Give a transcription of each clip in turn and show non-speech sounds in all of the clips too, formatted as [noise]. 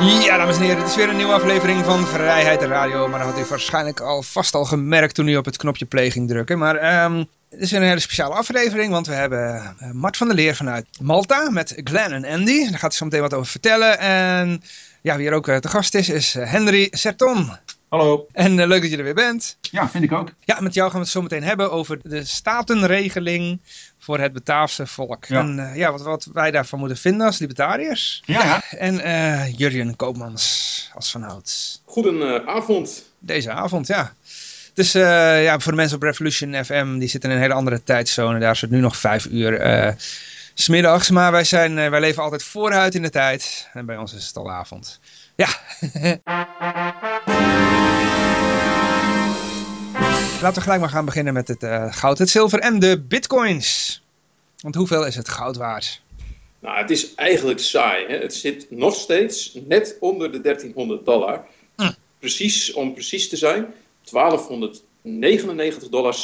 Ja, dames en heren, het is weer een nieuwe aflevering van Vrijheid Radio. Maar dat had u waarschijnlijk al vast al gemerkt toen u op het knopje play ging drukken. Maar ehm, het is een hele speciale aflevering, want we hebben uh, Mart van der Leer vanuit Malta met Glenn en Andy. Daar gaat hij zo meteen wat over vertellen. En ja, wie er ook uh, te gast is, is uh, Henry Serton. Hallo. En leuk dat je er weer bent. Ja, vind ik ook. Ja, met jou gaan we het zo meteen hebben over de statenregeling voor het Bataafse volk. Ja. En uh, ja, wat, wat, wij daarvan moeten vinden als libertariërs. Ja, ja. En uh, Jurjen Koopmans als vanouds. Goedenavond. Deze avond, ja. Dus uh, ja, voor de mensen op Revolution FM, die zitten in een hele andere tijdzone. Daar is het nu nog vijf uur uh, smiddags. Maar wij, zijn, wij leven altijd vooruit in de tijd. En bij ons is het al avond. Ja. [laughs] Laten we gelijk maar gaan beginnen met het uh, goud, het zilver en de bitcoins. Want hoeveel is het goud waard? Nou, het is eigenlijk saai. Hè? Het zit nog steeds net onder de 1300 dollar. Hm. Precies, om precies te zijn, 1299,70 dollar.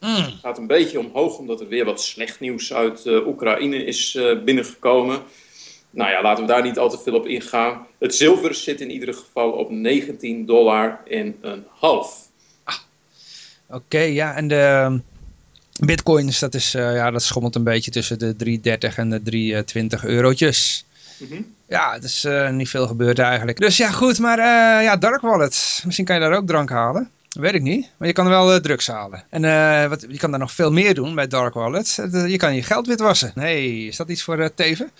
Mm. Gaat een beetje omhoog omdat er weer wat slecht nieuws uit uh, Oekraïne is uh, binnengekomen. Nou ja, laten we daar niet al te veel op ingaan. Het zilver zit in ieder geval op 19 dollar en een half. Oké, okay, ja, en de bitcoins, dat, is, uh, ja, dat schommelt een beetje tussen de 3,30 en de 3,20 eurotjes. Mm -hmm. Ja, het is uh, niet veel gebeurd eigenlijk. Dus ja, goed, maar uh, ja, Dark Wallet. Misschien kan je daar ook drank halen. Weet ik niet, maar je kan wel uh, drugs halen. En wat, je kan daar nog veel meer doen bij Dark Wallet. je kan je geld witwassen. hey, is dat iets voor Teven?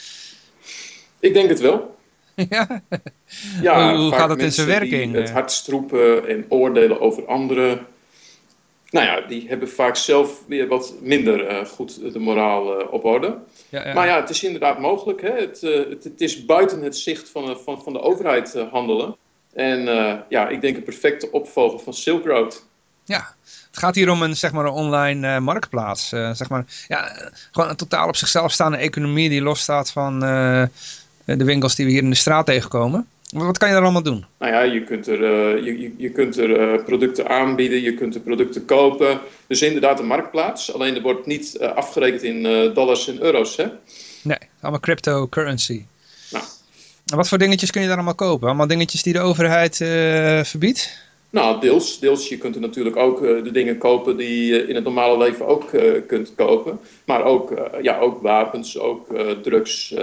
Ik denk het wel. [laughs] ja? ja hoe gaat het in zijn werking? het hardst roepen en oordelen over anderen nou ja, die hebben vaak zelf weer wat minder uh, goed de moraal uh, op orde. Ja, ja. Maar ja, het is inderdaad mogelijk. Hè? Het, uh, het, het, is buiten het zicht van, van, van de overheid handelen. En ja, ik denk een perfecte opvolger van Silk Road. Ja, het gaat hier om een, zeg maar, een online marktplaats. zeg maar, ja, gewoon een totaal op zichzelf staande economie die losstaat van de winkels die we hier in de straat tegenkomen. Wat kan je er allemaal doen? Nou ja, je kunt er, uh, je, je kunt er uh, producten aanbieden, je kunt er producten kopen. Dus inderdaad een marktplaats. Alleen er wordt niet uh, afgerekend in dollars en euro's, hè? Nee, allemaal cryptocurrency. Nou. En wat voor dingetjes kun je daar allemaal kopen? Allemaal dingetjes die de overheid verbiedt? Nou, deels. Deels. Je kunt er natuurlijk ook de dingen kopen die je in het normale leven ook kunt kopen. Maar ook, ja, ook wapens, ook drugs...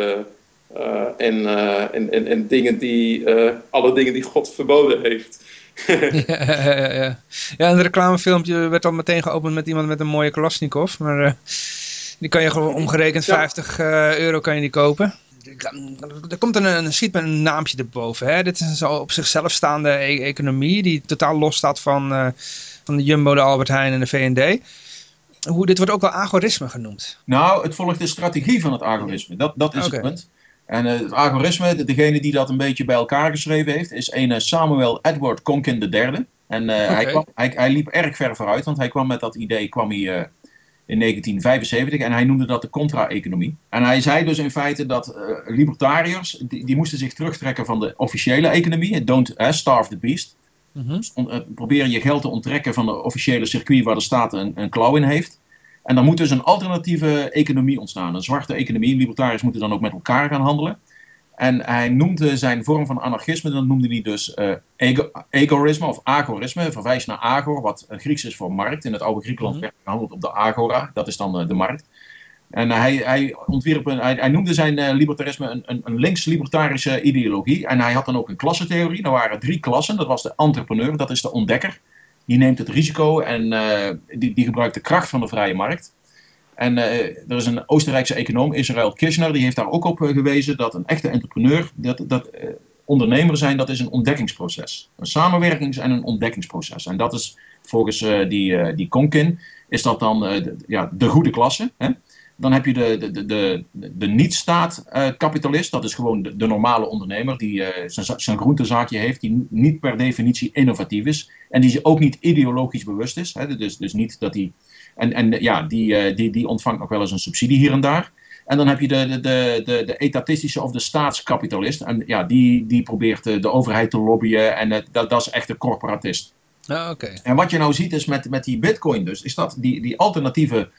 Uh, en, uh, en, en, en dingen die, uh, alle dingen die God verboden heeft. [laughs] ja, ja, ja. ja, een reclamefilmpje werd al meteen geopend met iemand met een mooie Kalashnikov. Maar die kan je gewoon omgerekend 50 euro kan je die kopen. Er komt een, een schiet met een naampje erboven. Hè? Dit is een zo op zichzelf staande e economie die totaal los staat van, van de Jumbo, de Albert Heijn en de V&D. Hoe, dit wordt ook wel agorisme genoemd. Nou, het volgt de strategie van het agorisme. Dat, dat is Oké. het punt. En uh, het algoritme, degene die dat een beetje bij elkaar geschreven heeft, is een uh, Samuel Edward Conkin III. En uh, Oké. hij, kwam, hij, hij liep erg ver vooruit, want hij kwam met dat idee kwam hij, in 1975 en hij noemde dat de contra-economie. En hij zei dus in feite dat libertariërs, die, die, moesten zich terugtrekken van de officiële economie, don't starve the beast. Mm -hmm. dus on, proberen je geld te onttrekken van de officiële circuit waar de staat een, een klauw in heeft. En dan moet dus een alternatieve economie ontstaan. Een zwarte economie. Libertariërs moeten dan ook met elkaar gaan handelen. En hij noemde zijn vorm van anarchisme, dat noemde hij dus uh, ego of agorisme. Verwijst naar agor, wat Grieks is voor markt. In het oude Griekenland Mhm. werd gehandeld op de agora. Dat is dan uh, de markt. En hij, hij, ontwierp een, hij, hij noemde zijn uh, libertarisme een, een, een links-libertarische ideologie. En hij had dan ook een klassentheorie. Er waren drie klassen. Dat was de entrepreneur, dat is de ontdekker. Die neemt het risico en uh, die, die gebruikt de kracht van de vrije markt. En uh, er is een Oostenrijkse econoom, Israël Kirchner, die heeft daar ook op uh, gewezen dat een echte entrepreneur, dat, dat ondernemer zijn, dat is een ontdekkingsproces. Een samenwerkings- en een ontdekkingsproces. En dat is volgens die, die Konkin, is dat dan ja, de goede klasse. Hè? Dan heb je de, de, de, de, de niet-staat-kapitalist. dat is gewoon de, de normale ondernemer die eh, zijn, zijn groentezaakje heeft. Die niet per definitie innovatief is. En die ook niet ideologisch bewust is. Hè, dus, dus niet dat die... En, en ja, die, eh, die, die ontvangt nog wel eens een subsidie hier en daar. En dan heb je de, de, de, de, de etatistische of de staatskapitalist. En ja, die, die probeert de, de overheid te lobbyen. En dat, dat is echt een corporatist. Ah, oké. En wat je nou ziet is met, met die bitcoin dus, is dat die, die alternatieve,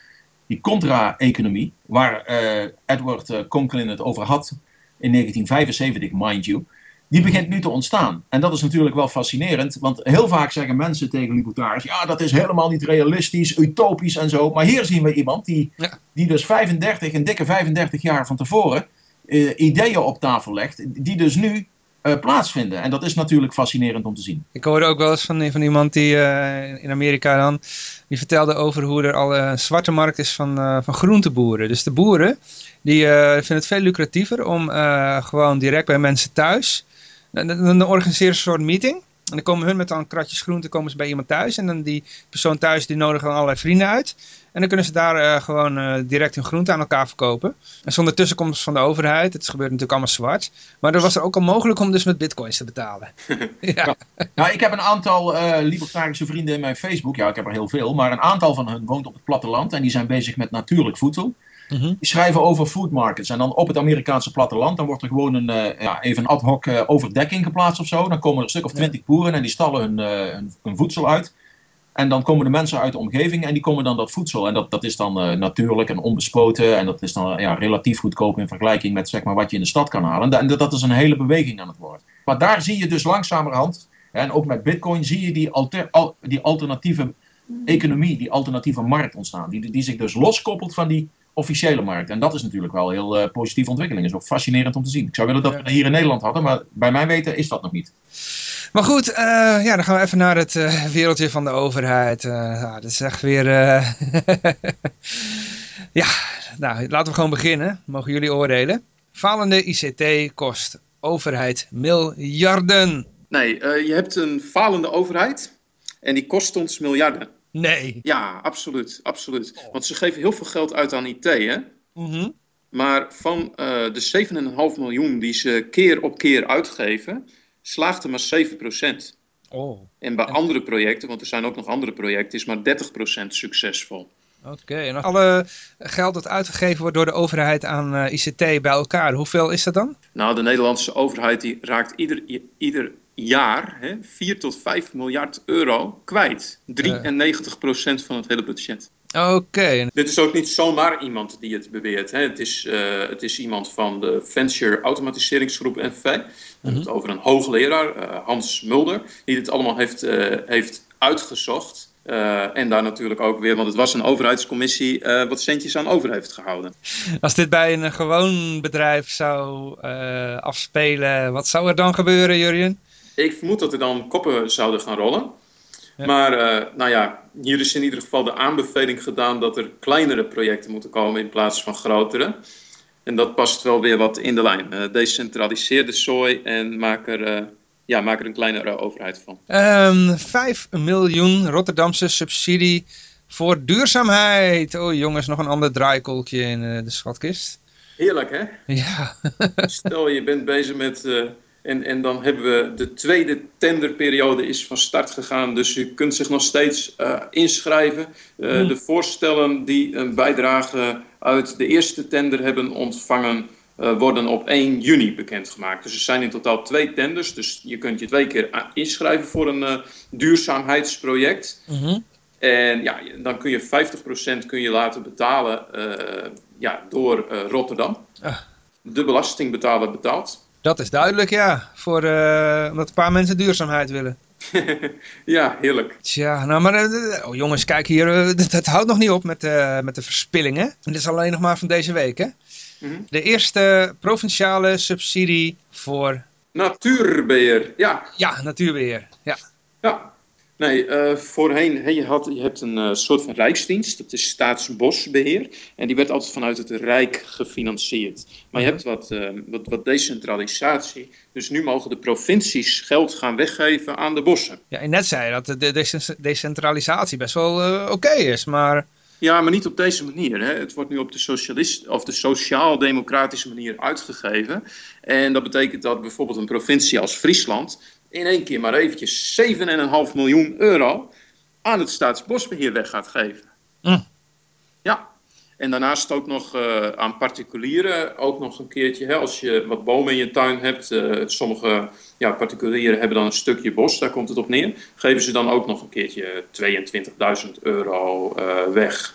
die contra-economie, waar eh, Edward uh, Conklin het over had in 1975, mind you, die begint nu te ontstaan. En dat is natuurlijk wel fascinerend, want heel vaak zeggen mensen tegen libertariërs, ja, dat is helemaal niet realistisch, utopisch en zo. Maar hier zien we iemand die, Ja. die dus 35, een dikke 35 jaar van tevoren, eh, ideeën op tafel legt, die dus nu eh, plaatsvinden. En dat is natuurlijk fascinerend om te zien. Ik hoorde ook wel eens van, van iemand die eh, in Amerika dan, die vertelde over hoe er al een zwarte markt is van, eh, van groenteboeren. Dus de boeren, die vinden het veel lucratiever om gewoon direct bij mensen thuis, dan, dan organiseren een soort meeting. En dan komen hun met dan kratjes groente, komen ze bij iemand thuis. En dan die persoon thuis, die nodigen dan allerlei vrienden uit. En dan kunnen ze daar eh, gewoon eh, direct hun groente aan elkaar verkopen. En zonder tussenkomst van de overheid. Het gebeurt natuurlijk allemaal zwart. Maar er was er ook al mogelijk om dus met bitcoins te betalen. [laughs] ja. Nou, ik heb een aantal eh, libertarische vrienden in mijn Facebook. Ja, ik heb er heel veel. Maar een aantal van hen woont op het platteland. En die zijn bezig met natuurlijk voedsel. Mhm. Die schrijven over food markets. En dan op het Amerikaanse platteland. Dan wordt er gewoon een, eh, ja, even een ad hoc eh, overdekking geplaatst of zo. Dan komen er een stuk of twintig boeren. En die stallen hun, eh, hun, hun voedsel uit. En dan komen de mensen uit de omgeving. En die komen dan dat voedsel. En dat, dat is dan natuurlijk en onbespoten. En dat is dan ja, relatief goedkoop in vergelijking met zeg maar, wat je in de stad kan halen. En da- En dat, dat is een hele beweging aan het worden. Maar daar zie je dus langzamerhand. En ook met bitcoin zie je die, alter, al- die alternatieve economie, die alternatieve markt ontstaan. Die, die zich dus loskoppelt van die officiële markt. En dat is natuurlijk wel een heel eh, positieve ontwikkeling. is ook fascinerend om te zien. Ik zou willen dat we dat hier in Nederland hadden, maar bij mijn weten is dat nog niet. Maar goed, eh, ja, dan gaan we even naar het eh, wereldje van de overheid. Eh nou, dat is echt weer... eh, [laughs] ja, nou, laten we gewoon beginnen. Mogen jullie oordelen. Falende ICT kost overheid miljarden. Nee, eh, je hebt een falende overheid en die kost ons miljarden. Nee. Ja, absoluut, absoluut. Want ze geven heel veel geld uit aan IT, hè? Mhm. Maar van eh, de 7,5 miljoen die ze keer op keer uitgeven, slaagt er maar 7%. Oh, En bij andere projecten, want er zijn ook nog andere projecten, is maar 30% succesvol. oké. En alle geld dat uitgegeven wordt door de overheid aan eh, ICT bij elkaar, hoeveel is dat dan? Nou, de Nederlandse overheid die raakt ieder, ieder jaar hè, 4 tot 5 miljard euro kwijt. 93% van het hele budget. Oké. Dit is ook niet zomaar iemand die het beweert. Hè. Het, is, eh, het is iemand van de Venture Automatiseringsgroep NV. We hebben het over een hoogleraar, eh, Hans Mulder, die dit allemaal heeft, eh, heeft uitgezocht. Eh, en daar natuurlijk ook weer, want het was een overheidscommissie, eh, wat centjes aan over heeft gehouden. Als dit bij een gewoon bedrijf zou eh, afspelen, wat zou er dan gebeuren, Jurjen? Ik vermoed dat er dan koppen zouden gaan rollen. Ja. Maar eh, nou ja, hier is in ieder geval de aanbeveling gedaan dat er kleinere projecten moeten komen in plaats van grotere. En dat past wel weer wat in de lijn. Eh, decentraliseer de zooi en maak er, eh, ja, maak er een kleinere overheid van. Ehm 5 miljoen Rotterdamse subsidie voor duurzaamheid. Oh jongens, nog een ander draaikolkje in de schatkist. Heerlijk hè? Ja, [laughs] Stel je bent bezig met... en, en dan hebben we de tweede tenderperiode is van start gegaan. Dus u kunt zich nog steeds eh, inschrijven. Eh, De voorstellen die een bijdrage uit de eerste tender hebben ontvangen... eh, worden op 1 juni bekendgemaakt. Dus er zijn in totaal twee tenders. Dus je kunt je twee keer inschrijven voor een duurzaamheidsproject. Mhm. En ja, dan kun je 50% kun je laten betalen ja, door Rotterdam. Ah. De belastingbetaler betaalt. Dat is duidelijk, ja. Voor, eh, omdat een paar mensen duurzaamheid willen. [laughs] Ja, heerlijk. Tja, nou maar, eh, oh jongens, kijk hier, eh, het, het houdt nog niet op met, eh, met de verspillingen. En dit is alleen nog maar van deze week, hè. Mhm. De eerste provinciale subsidie voor, Natuurbeheer, ja. ja, natuurbeheer. Ja, ja. Nee, eh, voorheen, hè, je, had, je hebt een eh, soort van rijksdienst, dat is staatsbosbeheer. En die werd altijd vanuit het Rijk gefinancierd. Maar je hebt wat, eh, wat, wat decentralisatie. Dus nu mogen de provincies geld gaan weggeven aan de bossen. ja en net zei je dat de de- decentralisatie best wel oké is, maar... Ja, maar niet op deze manier. Hè. Het wordt nu op de, socialist, of de sociaal-democratische manier uitgegeven. En dat betekent dat bijvoorbeeld een provincie als Friesland in één keer maar eventjes 7,5 miljoen euro aan het staatsbosbeheer weg gaat geven. Mm. Ja, en daarnaast ook nog eh, aan particulieren, ook nog een keertje, hè, als je wat bomen in je tuin hebt, eh, sommige ja, particulieren hebben dan een stukje bos, daar komt het op neer, geven ze dan ook nog een keertje 22.000 euro eh, weg.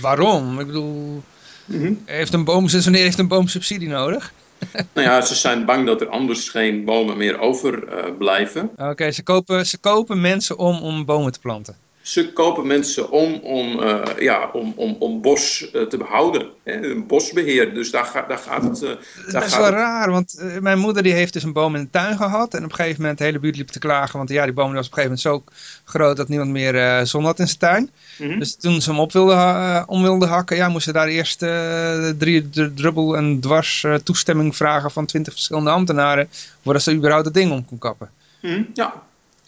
Waarom? Ik bedoel, Mhm. heeft een boom, wanneer heeft een boom subsidie nodig? [laughs] Nou ja, ze zijn bang dat er anders geen bomen meer overblijven. Oké, ze, kopen, ze kopen mensen om om bomen te planten. Ze kopen mensen om om, eh, ja, om, om, om bos eh, te behouden. Hè? Een bosbeheer. Dus daar, gaat daar gaat het. eh, Dat is gaat wel het- raar, want mijn moeder die heeft dus een boom in de tuin gehad. En op een gegeven moment de hele buurt liep te klagen. Want ja, die boom was op een gegeven moment zo groot dat niemand meer eh, zon had in zijn tuin. Mhm. Dus toen ze hem op wilde, om wilde hakken, ja, moesten ze daar eerst drie dr- drubbel en dwars toestemming vragen van twintig verschillende ambtenaren. Voordat ze überhaupt het ding om kon kappen. Mhm, Ja,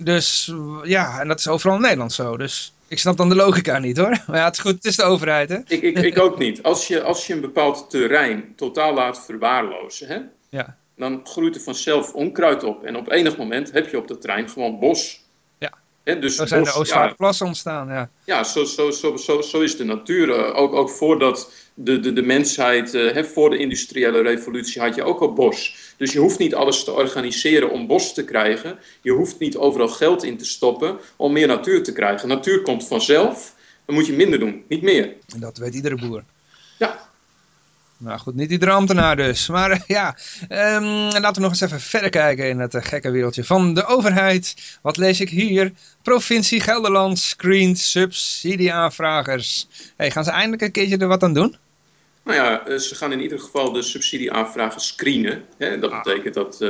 Dus ja, en dat is overal in Nederland zo. Dus ik snap dan de logica niet hoor. [laughs] Maar ja, het is goed, het is de overheid hè. ik, ik, ik ook niet. Als je, als je een bepaald terrein totaal laat verwaarlozen, hè, Ja. dan groeit er vanzelf onkruid op. En op enig moment heb je op dat terrein gewoon bos. Ja. Hè, dus Zo zijn bos, de ja, Oostvaardersplassen ontstaan, ja. Ja, zo, zo, zo, zo, zo is de natuur. Eh, Ook, ook voordat de, de, de mensheid, eh, hè, voor de industriële revolutie, had je ook al bos. Dus je hoeft niet alles te organiseren om bos te krijgen. Je hoeft niet overal geld in te stoppen om meer natuur te krijgen. Natuur komt vanzelf, dan moet je minder doen, niet meer. En dat weet iedere boer. Ja, Nou goed, niet iedere ambtenaar dus. Maar eh, ja, ehm, laten we nog eens even verder kijken in het eh, gekke wereldje van de overheid. Wat lees ik hier? Provincie Gelderland screent subsidieaanvragers. Hey, gaan ze eindelijk een keertje er wat aan doen? Nou ja, eh, ze gaan in ieder geval de subsidieaanvragen screenen. Hè. Dat Ah. betekent dat, eh,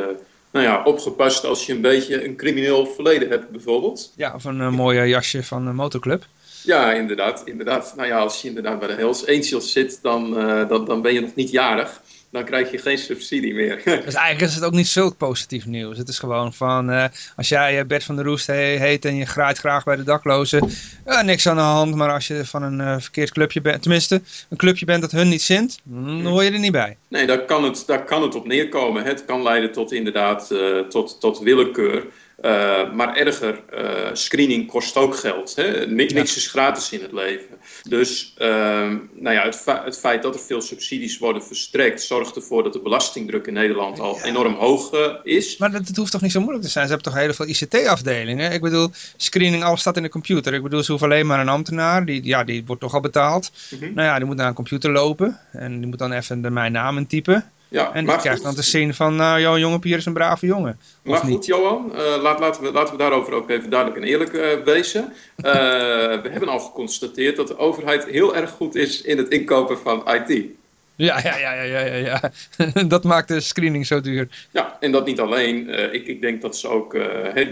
nou ja, opgepast als je een beetje een crimineel verleden hebt bijvoorbeeld. Ja, of een mooie jasje van een motorclub. Ja, inderdaad, inderdaad. Nou ja, als je inderdaad bij de Hells Angels zit, dan, dan, dan ben je nog niet jarig. Dan krijg je geen subsidie meer. [laughs] Dus eigenlijk is het ook niet zulk positief nieuws. Het is gewoon van, eh, als jij eh, Bert van der Roest he- heet en je graait graag bij de daklozen, eh, niks aan de hand. Maar als je van een verkeerd clubje bent, tenminste een clubje bent dat hun niet zint, dan hoor je er niet bij. nee, daar kan, het, daar kan het op neerkomen. Het kan leiden tot inderdaad tot, tot willekeur. Eh, maar erger, eh, screening kost ook geld. Hè? Ni- Niks is gratis in het leven. Dus ehm, nou ja, het, fe- het feit dat er veel subsidies worden verstrekt, zorgt ervoor dat de belastingdruk in Nederland al enorm hoog eh, is. Maar dat, het hoeft toch niet zo moeilijk te zijn? Ze hebben toch heel veel ICT-afdelingen? Ik bedoel, screening, alles staat in de computer. Ik bedoel, ze hoeven alleen maar een ambtenaar, die, ja, die wordt toch al betaald. Mhm. Nou ja, die moet naar een computer lopen en die moet dan even de mijn naam intypen. Ja, En die maar krijgt goed. dan te zien van, nou, jouw jonge Pier is een brave jongen. Maar goed, niet? Johan, eh, laat, laten, we, laten we daarover ook even duidelijk en eerlijk eh, wezen. Eh, we hebben al geconstateerd dat de overheid heel erg goed is in het inkopen van IT. Ja, ja, ja, ja, ja, ja. [laughs] dat maakt de screening zo duur. Ja, en dat niet alleen. Ik, ik denk dat ze ook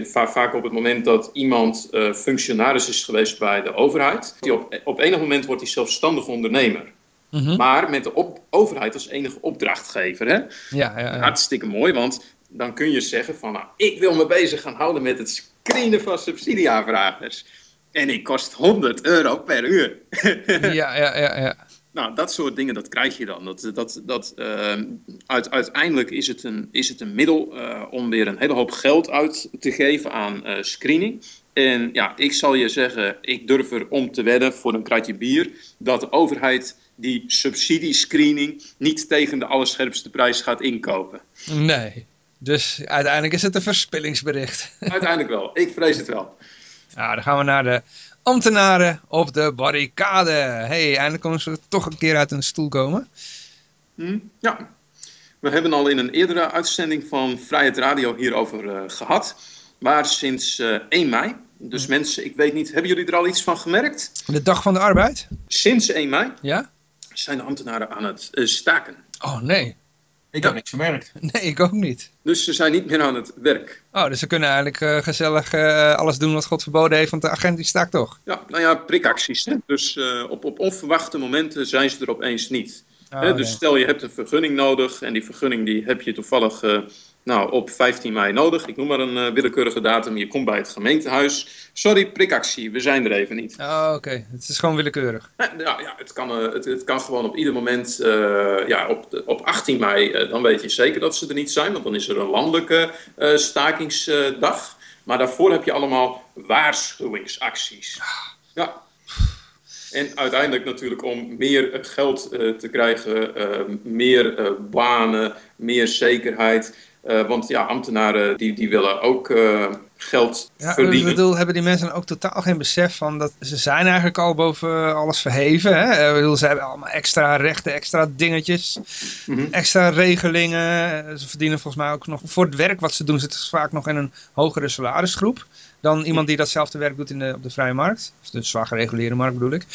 va- vaak op het moment dat iemand functionaris is geweest bij de overheid, die op, op enig moment wordt hij zelfstandig ondernemer. Mhm. Maar met de op- overheid als enige opdrachtgever. Hè? Ja, ja, ja. Hartstikke mooi, want dan kun je zeggen van, nou, ik wil me bezig gaan houden met het screenen van subsidieaanvragers. En ik kost 100 euro per uur. [laughs] ja, ja, ja, ja. nou, dat soort dingen, dat krijg je dan. Dat, dat, dat, eh, uit, uiteindelijk is het een, is het een middel eh, om weer een hele hoop geld uit te geven aan eh, screening. En ja, ik zal je zeggen, ik durf er om te wedden voor een kratje bier, dat de overheid die subsidiescreening niet tegen de allerscherpste prijs gaat inkopen. Nee. Dus uiteindelijk is het een verspillingsbericht. [laughs] Uiteindelijk wel. Ik vrees het wel. Ja, dan gaan we naar de ambtenaren op de barricade. hey, eindelijk komen ze toch een keer uit hun stoel komen. Hm? Ja. We hebben al in een eerdere uitzending van Vrijheid Radio hierover eh, gehad. Maar sinds eh 1 mei, dus mensen, ik weet niet, hebben jullie er al iets van gemerkt? De dag van de arbeid? Sinds 1 mei Ja? Zijn de ambtenaren aan het eh, staken. Oh, nee. Ik heb niks gemerkt. [laughs] Nee, ik ook niet. Dus ze zijn niet meer aan het werk. Oh, dus ze kunnen eigenlijk eh, gezellig eh, alles doen wat God verboden heeft, want de agent die staakt toch. Ja, nou ja, prikacties. Hè? Dus eh, op, op onverwachte momenten zijn ze er opeens niet. Oh, Hè, dus nee. stel je hebt een vergunning nodig en die vergunning die heb je toevallig eh, Nou, op 15 mei nodig. Ik noem maar een uh, willekeurige datum. Je komt bij het gemeentehuis. Sorry, prikactie. We zijn er even niet. Oh, oké. Het is gewoon willekeurig. Ja, nou, ja, het, kan, uh, het, het, kan gewoon op ieder moment. Uh, ja, op, op 18 mei, dan weet je zeker dat ze er niet zijn. Want dan is er een landelijke stakingsdag. Maar daarvoor heb je allemaal waarschuwingsacties. Ja. En uiteindelijk natuurlijk om meer geld te krijgen, meer banen, meer zekerheid. Uh, want ja, ambtenaren die, die willen ook uh, geld ja, verdienen. Ik bedoel, hebben die mensen ook totaal geen besef van dat ze zijn eigenlijk al boven alles verheven. Hè? Ik bedoel, ze hebben allemaal extra rechten, extra dingetjes, mm -hmm. extra regelingen. Ze verdienen volgens mij ook nog voor het werk wat ze doen, zitten ze vaak nog in een hogere salarisgroep dan iemand die datzelfde werk doet in de, op de vrije markt. Of de zwaar gereguleerde markt bedoel ik.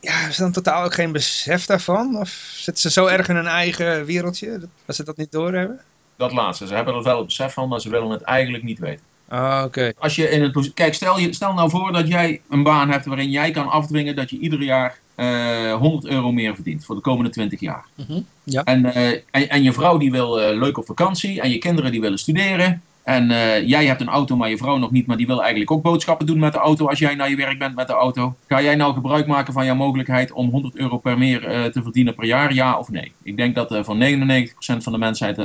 Ja, is dan totaal ook geen besef daarvan? Of zitten ze zo erg in hun eigen wereldje dat ze dat niet doorhebben? Dat laatste. Ze hebben er wel het besef van, maar ze willen het eigenlijk niet weten. Ah, oké. Als je in het Kijk, stel, je, stel nou voor dat jij een baan hebt waarin jij kan afdwingen dat je ieder jaar uh, 100 euro meer verdient voor de komende 20 jaar. Mm -hmm. ja. en, uh, en, en, je vrouw die wil uh, leuk op vakantie en je kinderen die willen studeren. En uh, jij hebt een auto, maar je vrouw nog niet, maar die wil eigenlijk ook boodschappen doen met de auto als jij naar je werk bent met de auto. Ga jij nou gebruik maken van jouw mogelijkheid om 100 euro per meer uh, te verdienen per jaar, ja of nee? Ik denk dat uh, voor 99% van de mensheid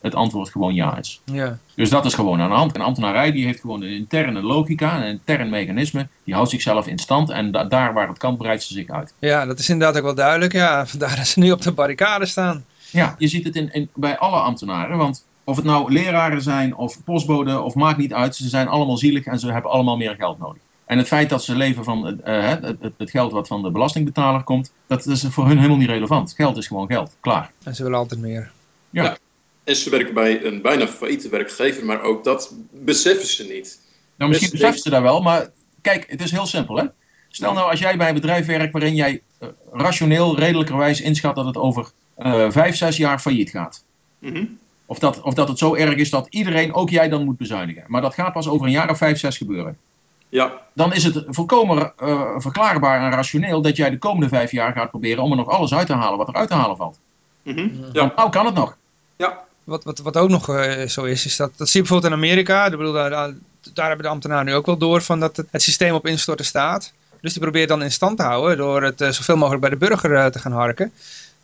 het antwoord gewoon ja is. Ja. Dus dat is gewoon aan de hand. Een ambtenarij die heeft gewoon een interne logica, een intern mechanisme, die houdt zichzelf in stand en da daar waar het kan breidt ze zich uit. Ja, dat is inderdaad ook wel duidelijk. Ja, [laughs] vandaar dat ze nu op de barricade staan. Ja, je ziet het in, in, bij alle ambtenaren, want of het nou leraren zijn of postboden of maakt niet uit, ze zijn allemaal zielig en ze hebben allemaal meer geld nodig. En het feit dat ze leven van uh, het, het, het, geld wat van de belastingbetaler komt, dat is voor hun helemaal niet relevant. Geld is gewoon geld, klaar. En ze willen altijd meer. Ja. ja. En ze werken bij een bijna failliete werkgever, maar ook dat beseffen ze niet. Nou, misschien dus beseffen ze dat wel, maar kijk, het is heel simpel hè. Stel nou als jij bij een bedrijf werkt waarin jij uh, rationeel, redelijkerwijs inschat dat het over uh, vijf, zes jaar failliet gaat. Mm -hmm. Of dat, of dat het zo erg is dat iedereen, ook jij, dan moet bezuinigen. Maar dat gaat pas over een jaar of vijf, zes gebeuren. Ja. Dan is het volkomen uh, verklaarbaar en rationeel dat jij de komende vijf jaar gaat proberen om er nog alles uit te halen wat er uit te halen valt. Mm -hmm. ja. Nou kan het nog. Ja. Wat, wat, wat ook nog uh, zo is, is dat, dat zie je bijvoorbeeld in Amerika. Ik bedoel, daar, daar hebben de ambtenaren nu ook wel door van dat het, het systeem op instorten staat. Dus die probeert dan in stand te houden door het uh, zoveel mogelijk bij de burger te gaan harken.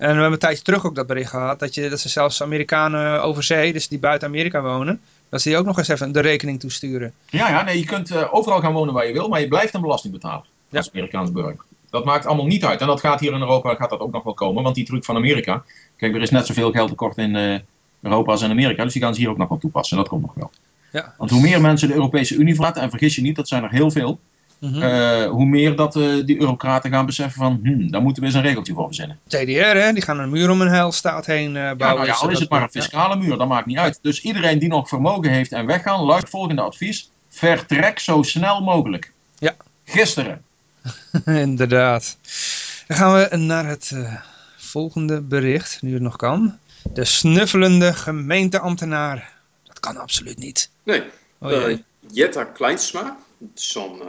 En we hebben een tijdje terug ook dat bericht gehad, dat, je, dat ze zelfs Amerikanen over zee, dus die buiten Amerika wonen, dat ze die ook nog eens even de rekening toesturen. Ja, ja nee, je kunt uh, overal gaan wonen waar je wil, maar je blijft een belasting betalen ja. als Amerikaans burger. Dat maakt allemaal niet uit. En dat gaat hier in Europa gaat dat ook nog wel komen, want die truc van Amerika, kijk, er is net zoveel geld tekort in uh, Europa als in Amerika, dus die gaan ze hier ook nog wel toepassen. En dat komt nog wel. Ja. Want hoe meer mensen de Europese Unie verlaten, en vergis je niet, dat zijn er heel veel, Mm -hmm. uh, hoe meer dat uh, die eurocraten gaan beseffen van, hmm, daar moeten we eens een regeltje voor verzinnen. TDR, hè, die gaan een muur om een heilstaat heen uh, bouwen. Ja, nou ja, al is het maar een fiscale muur, dat maakt niet uit. Dus iedereen die nog vermogen heeft en weggaan, luidt volgende advies, vertrek zo snel mogelijk. Ja. Gisteren. [laughs] Inderdaad. Dan gaan we naar het volgende bericht, nu het nog kan. De snuffelende gemeenteambtenaar. Dat kan absoluut niet. Nee. Oh, Jetta Kleinsma, zo'n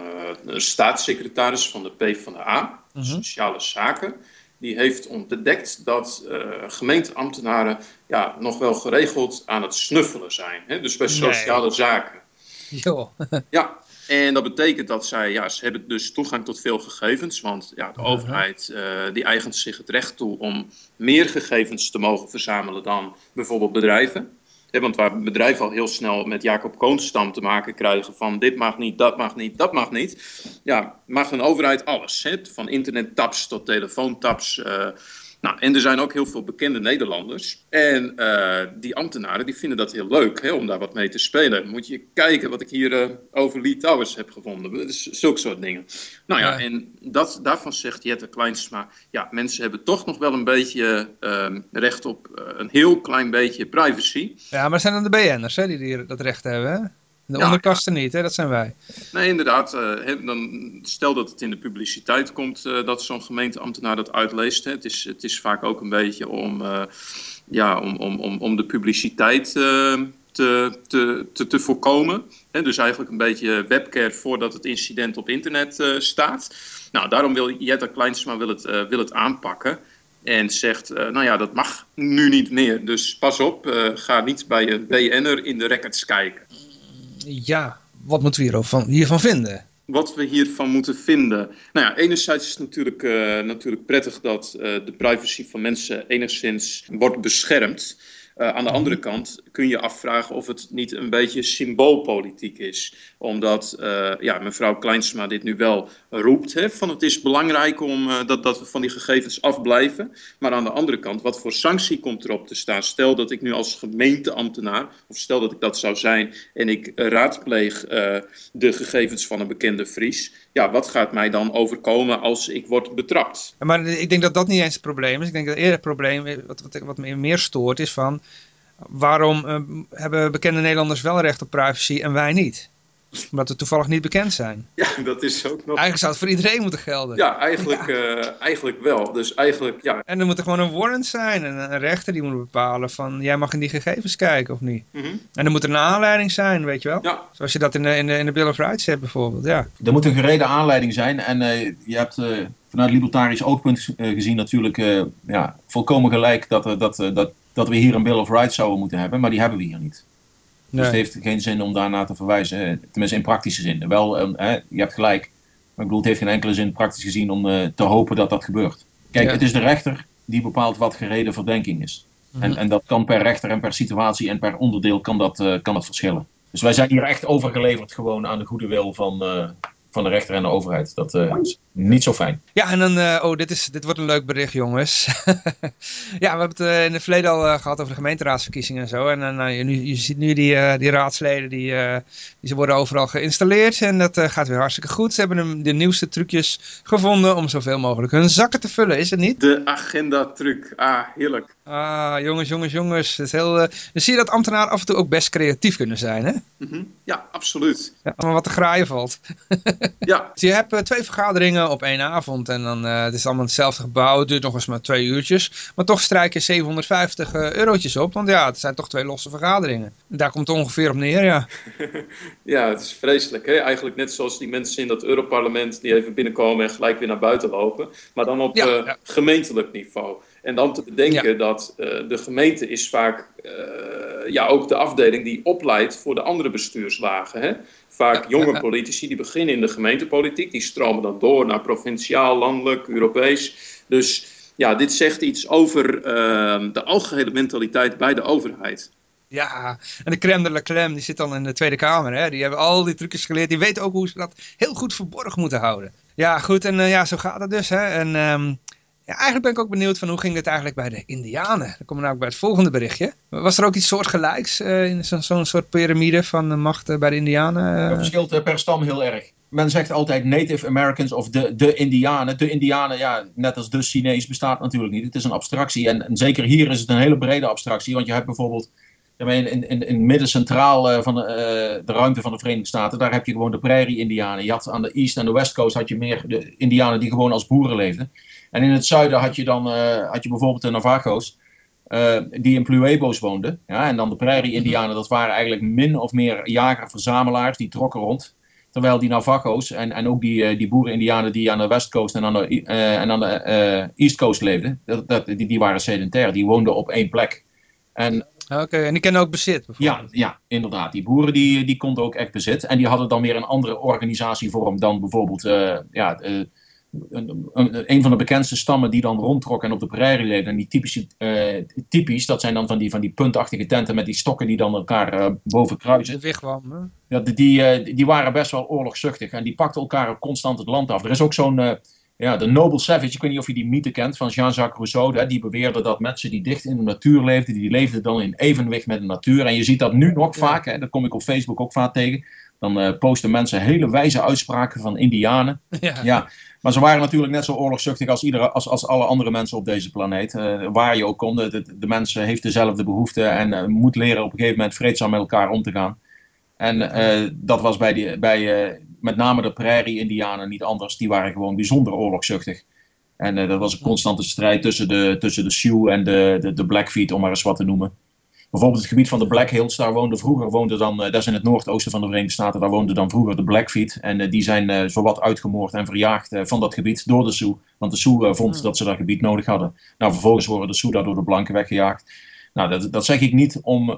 uh, staatssecretaris van de PvdA, uh -huh. Sociale Zaken, die heeft ontdekt dat uh, gemeenteambtenaren ja, nog wel geregeld aan het snuffelen zijn. Hè? Dus bij sociale nee. zaken. Jo. [laughs] ja, en dat betekent dat zij, ja, ze hebben dus toegang tot veel gegevens, want ja, de uh -huh. overheid uh, die eigent zich het recht toe om meer gegevens te mogen verzamelen dan bijvoorbeeld bedrijven. Want waar bedrijven al heel snel met Jacob Koonstam te maken krijgen van dit mag niet, dat mag niet, dat mag niet. Ja, mag een overheid alles. Hè? Van internettaps tot telefoontaps. Uh, nou, en er zijn ook heel veel bekende Nederlanders. En uh, die ambtenaren die vinden dat heel leuk hè, om daar wat mee te spelen. Moet je kijken wat ik hier uh, over Lee Towers heb gevonden. Dus zulke soort dingen. Nou ja, ja. en dat, daarvan zegt Jette Kleinsma... ja, mensen hebben toch nog wel een beetje uh, recht op een heel klein beetje privacy. Ja, maar zijn dan de BN'ers hè, die, die dat recht hebben, hè? De ja, onderkasten ja. niet, hè? dat zijn wij. Nee, inderdaad. Uh, dan, stel dat het in de publiciteit komt uh, dat zo'n gemeenteambtenaar dat uitleest. Hè. Het, is, het is vaak ook een beetje om, uh, ja, om, om, om, om de publiciteit te, te, te, te voorkomen. Hè. Dus eigenlijk een beetje webcare voordat het incident op internet staat. Nou, daarom wil Jetta Kleinsma wil het, wil het aanpakken. en zegt, eh, nou ja, dat mag nu niet meer. Dus pas op, eh, ga niet bij een BN'er in de records kijken. Ja, wat moeten we hiervan, hiervan vinden? Wat we hiervan moeten vinden. Nou ja, enerzijds is het natuurlijk, eh, natuurlijk prettig dat eh, de privacy van mensen enigszins wordt beschermd. Uh, aan de andere kant kun je afvragen of het niet een beetje symboolpolitiek is. Omdat uh, ja, mevrouw Kleinsma dit nu wel roept. Hè, van het is belangrijk om, uh, dat, dat we van die gegevens afblijven. Maar aan de andere kant, wat voor sanctie komt erop te staan? Stel dat ik nu als gemeenteambtenaar, of stel dat ik dat zou zijn... en ik raadpleeg de gegevens van een bekende Fries... ja, wat gaat mij dan overkomen als ik word betrapt? Maar ik denk dat dat niet eens het probleem is. Ik denk dat eerder het probleem, wat, wat, me meer stoort, is van waarom uh, hebben bekende Nederlanders wel recht op privacy en wij niet? Omdat we toevallig niet bekend zijn. [laughs] Ja, dat is ook nog... Eigenlijk zou het voor iedereen moeten gelden. Ja, eigenlijk, ja. Uh, eigenlijk wel. Dus eigenlijk, ja. En er moet er gewoon een warrant zijn. En een rechter die moet bepalen van... jij mag in die gegevens kijken of niet. Mm -hmm. En er moet er een aanleiding zijn, weet je wel. Ja. Zoals je dat in de, in de, in de Bill of Rights hebt bijvoorbeeld, ja. Er moet een gereden aanleiding zijn. En uh, je hebt vanuit libertarisch oogpunt gezien natuurlijk... ja, volkomen gelijk dat, dat, dat dat we hier een Bill of Rights zouden moeten hebben, maar die hebben we hier niet. Nee. Dus het heeft geen zin om daarna te verwijzen, tenminste in praktische zin. Wel, eh, je hebt gelijk, maar ik bedoel, het heeft geen enkele zin praktisch gezien om uh, te hopen dat dat gebeurt. Kijk, ja. het is de rechter die bepaalt wat gereden verdenking is. Mm -hmm. en, en dat kan per rechter en per situatie en per onderdeel kan dat, uh, kan dat verschillen. Dus wij zijn hier echt overgeleverd gewoon aan de goede wil van, van de rechter en de overheid. Dat uh, is niet zo fijn. Ja, en dan, uh, oh, dit, is, dit wordt een leuk bericht, jongens. [laughs] ja, we hebben het uh, in het verleden al gehad over de gemeenteraadsverkiezingen en zo. En nu, je ziet nu die, die raadsleden, die, die ze worden overal geïnstalleerd. En dat gaat weer hartstikke goed. Ze hebben de, de nieuwste trucjes gevonden om zoveel mogelijk hun zakken te vullen, is het niet? De agenda-truc, ah, heerlijk. Ah, jongens, jongens, jongens. Het is heel, dan zie je dat ambtenaren af en toe ook best creatief kunnen zijn, hè? Mm -hmm. Ja, absoluut. Ja, maar wat te graaien valt. [laughs] ja. Dus je hebt uh, twee vergaderingen op één avond en dan uh, het is allemaal hetzelfde gebouw. Het duurt nog eens maar twee uurtjes. Maar toch strijk je 750 uh, eurotjes op, want ja, het zijn toch twee losse vergaderingen. Daar komt het ongeveer op neer, ja. [laughs] ja, het is vreselijk, hè? Eigenlijk net zoals die mensen in dat Europarlement die even binnenkomen en gelijk weer naar buiten lopen. Maar dan op ja, ja. gemeentelijk niveau. En dan te bedenken ja. dat uh, de gemeente is vaak uh, ja, ook de afdeling die opleidt voor de andere bestuurslagen. Hè? Vaak jonge politici die beginnen in de gemeentepolitiek, die stromen dan door naar provinciaal, landelijk, Europees. Dus ja, dit zegt iets over uh, de algehele mentaliteit bij de overheid. Ja, en de crème de la crème, die zit dan in de Tweede Kamer. Hè? Die hebben al die trucjes geleerd. Die weten ook hoe ze dat heel goed verborgen moeten houden. Ja, goed, en uh, ja, zo gaat het dus. Hè? En um, ja, eigenlijk ben ik ook benieuwd van hoe ging dit eigenlijk bij de Indianen. Dan komen we nou bij het volgende berichtje. Was er ook iets soortgelijks uh, in zo'n zo soort piramide van de macht uh, bij de Indianen? Dat verschilt per stam heel erg. Men zegt altijd Native Americans of de, de Indianen. De Indianen, ja, net als de Chinees, bestaat natuurlijk niet. Het is een abstractie. En, en zeker hier is het een hele brede abstractie. Want je hebt bijvoorbeeld in, in, in, in midden centraal uh, van de, uh, de ruimte van de Verenigde Staten, daar heb je gewoon de prairie-Indianen. Je had aan de East en de West Coast had je meer de Indianen die gewoon als boeren leefden. En in het zuiden had je dan uh, had je bijvoorbeeld de Navajo's, die in Pueblos woonden. Ja, en dan de prairie-Indianen, dat waren eigenlijk min of meer jager-verzamelaars, die trokken rond. Terwijl die Navajo's en, en ook die, die boeren-Indianen die aan de West Coast en aan de, en aan de East Coast leefden, dat, dat, die, die waren sedentair, die woonden op één plek. En Oké, okay, en die kennen ook bezit ja, ja, inderdaad. Die boeren die, die konden ook echt bezit. En die hadden dan weer een andere organisatievorm dan bijvoorbeeld uh, ja, uh, een, een, van de bekendste stammen die dan rondtrok en op de prairie leefden. En die typisch, uh, typisch, dat zijn dan van die, van die puntachtige tenten met die stokken die dan elkaar boven kruisen. Wigwam, ja, die, die, die waren best wel oorlogzuchtig en die pakten elkaar constant het land af. Er is ook zo'n ja, de Noble Savage, ik weet niet of je die mythe kent van Jean-Jacques Rousseau. Hè, die beweerde dat mensen die dicht in de natuur leefden, die leefden dan in evenwicht met de natuur. En je ziet dat nu nog vaak, hè, dat kom ik op Facebook ook vaak tegen. Dan uh, posten mensen hele wijze uitspraken van Indianen. Ja. ja. Maar ze waren natuurlijk net zo oorlogzuchtig als, iedere, als, als alle andere mensen op deze planeet. Uh, waar je ook komt, de, de, de mens heeft dezelfde behoeften en uh, moet leren op een gegeven moment vreedzaam met elkaar om te gaan. En dat was bij, die, bij met name de prairie-Indianen niet anders. Die waren gewoon bijzonder oorlogzuchtig. En dat was een constante strijd tussen de, tussen de Sioux en de, de, de Blackfeet, om maar eens wat te noemen. Bijvoorbeeld het gebied van de Black Hills, daar woonde vroeger, woonde dan, dat is in het noordoosten van de Verenigde Staten, daar woonden dan vroeger de Blackfeet. En die zijn zowat uitgemoord en verjaagd van dat gebied door de Sioux. Want de Sioux vond dat ze dat gebied nodig hadden. Nou, vervolgens worden de Sioux daar door de blanken weggejaagd. Nou, dat, dat zeg ik niet om uh,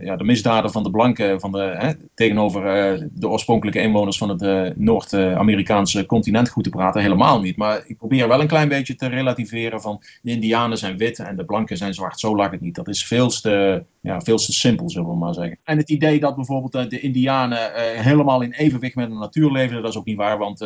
ja, de misdaden van de blanken van de, hè, tegenover uh, de oorspronkelijke inwoners van het uh, Noord-Amerikaanse continent goed te praten. Helemaal niet. Maar ik probeer wel een klein beetje te relativeren van de Indianen zijn wit en de blanken zijn zwart. Zo lag het niet. Dat is veel te, ja, veel te simpel, zullen we maar zeggen. En het idee dat bijvoorbeeld de Indianen helemaal in evenwicht met de natuur leven, dat is ook niet waar. Want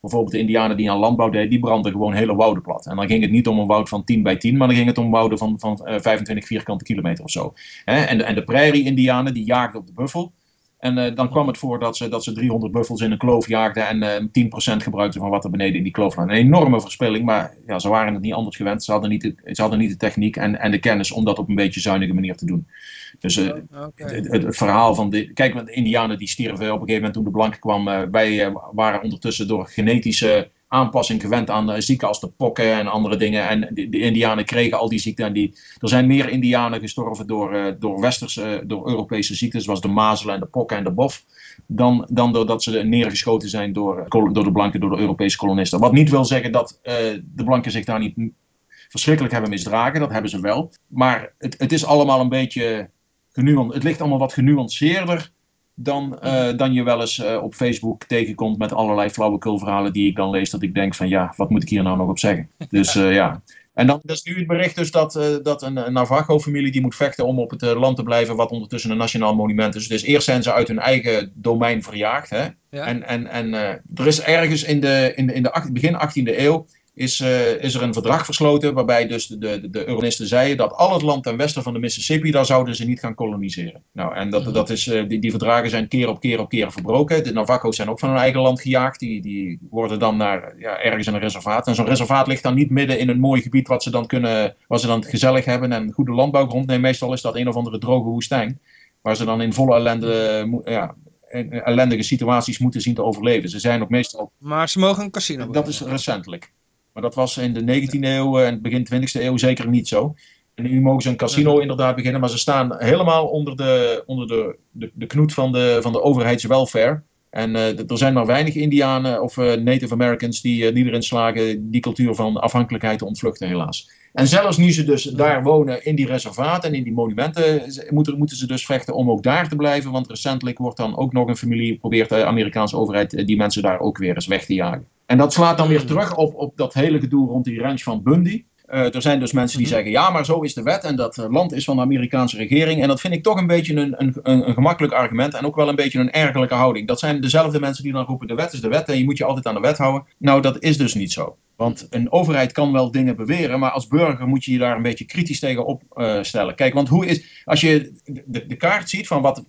bijvoorbeeld de Indianen die aan landbouw deden, die brandden gewoon hele wouden plat. En dan ging het niet om een woud van 10 bij 10, maar dan ging het om wouden van, van 25 vierkante kilometer of zo. En, de, en de prairie-indianen die jaagden op de buffel. En uh, dan kwam het voor dat ze, dat ze 300 buffels in een kloof jaagden en uh, eh, 10% gebruikten van wat er beneden in die kloof lag. Een enorme verspilling, maar ja, ze waren het niet anders gewend. Ze hadden niet de, ze hadden niet de techniek en, en de kennis om dat op een beetje zuinige manier te doen. Dus uh, het, het, verhaal van de. Kijk, de Indianen die stierven op een gegeven moment toen de blanken kwam. wij waren ondertussen door genetische aanpassing gewend aan uh, ziekten als de pokken en andere dingen. En de, de, Indianen kregen al die ziekten. En die, er zijn meer Indianen gestorven door, uh, door westerse, uh, door Europese ziektes, zoals de mazelen en de pokken en de bof. Dan, dan doordat ze neergeschoten zijn door, door de blanken, door de Europese kolonisten. Wat niet wil zeggen dat de blanken zich daar niet verschrikkelijk hebben misdragen. Dat hebben ze wel. Maar het, het is allemaal een beetje genuanceerd. Het ligt allemaal wat genuanceerder dan, uh, dan je wel eens uh, op Facebook tegenkomt met allerlei flauwekulverhalen die ik dan lees. Dat ik denk van ja, wat moet ik hier nou nog op zeggen? Dus uh, ja. En dan is nu het bericht dus dat, dat een, een Navajo-familie die moet vechten om op het land te blijven, wat ondertussen een nationaal monument is. Dus eerst zijn ze uit hun eigen domein verjaagd. Hè? Ja. En, en, en er is ergens in de, in de, in de begin 18e eeuw is, uh, is er een verdrag versloten waarbij dus de, de, de Europeanisten zeiden dat al het land ten westen van de Mississippi, daar zouden ze niet gaan koloniseren. Nou, en dat, dat is, uh, die, die verdragen zijn keer op keer op keer verbroken. De Navajo's zijn ook van hun eigen land gejaagd. Die, die worden dan naar ja, ergens in een reservaat. En zo'n reservaat ligt dan niet midden in een mooi gebied wat ze dan kunnen, waar ze dan gezellig hebben en goede landbouwgrond. Nee, meestal is dat een of andere droge woestijn. Waar ze dan in volle ellende, ja, ellendige situaties moeten zien te overleven. Ze zijn ook meestal... Maar ze mogen een casino Dat is recentelijk. Maar dat was in de 19e eeuw en begin 20e eeuw zeker niet zo. En nu mogen ze een casino inderdaad beginnen, maar ze staan helemaal onder de, onder de, de, de knoet van de, van de overheidswelfare. En uh, er zijn maar weinig Indianen of uh, Native Americans die, uh, die erin slagen die cultuur van afhankelijkheid te ontvluchten, helaas. En zelfs nu ze dus daar wonen in die reservaten en in die monumenten, moeten, moeten ze dus vechten om ook daar te blijven. Want recentelijk wordt dan ook nog een familie, probeert de Amerikaanse overheid die mensen daar ook weer eens weg te jagen. En dat slaat dan weer terug op, op dat hele gedoe rond die ranch van Bundy. Uh, er zijn dus mensen die mhm. zeggen, ja, maar zo is de wet en dat uh, land is van de Amerikaanse regering. En dat vind ik toch een beetje een, een, een, gemakkelijk argument en ook wel een beetje een ergerlijke houding. Dat zijn dezelfde mensen die dan roepen, de wet is de wet en je moet je altijd aan de wet houden. Nou, dat is dus niet zo. Want een overheid kan wel dingen beweren, maar als burger moet je je daar een beetje kritisch tegen opstellen. Uh, Kijk, want hoe is, als je de, de kaart ziet van wat,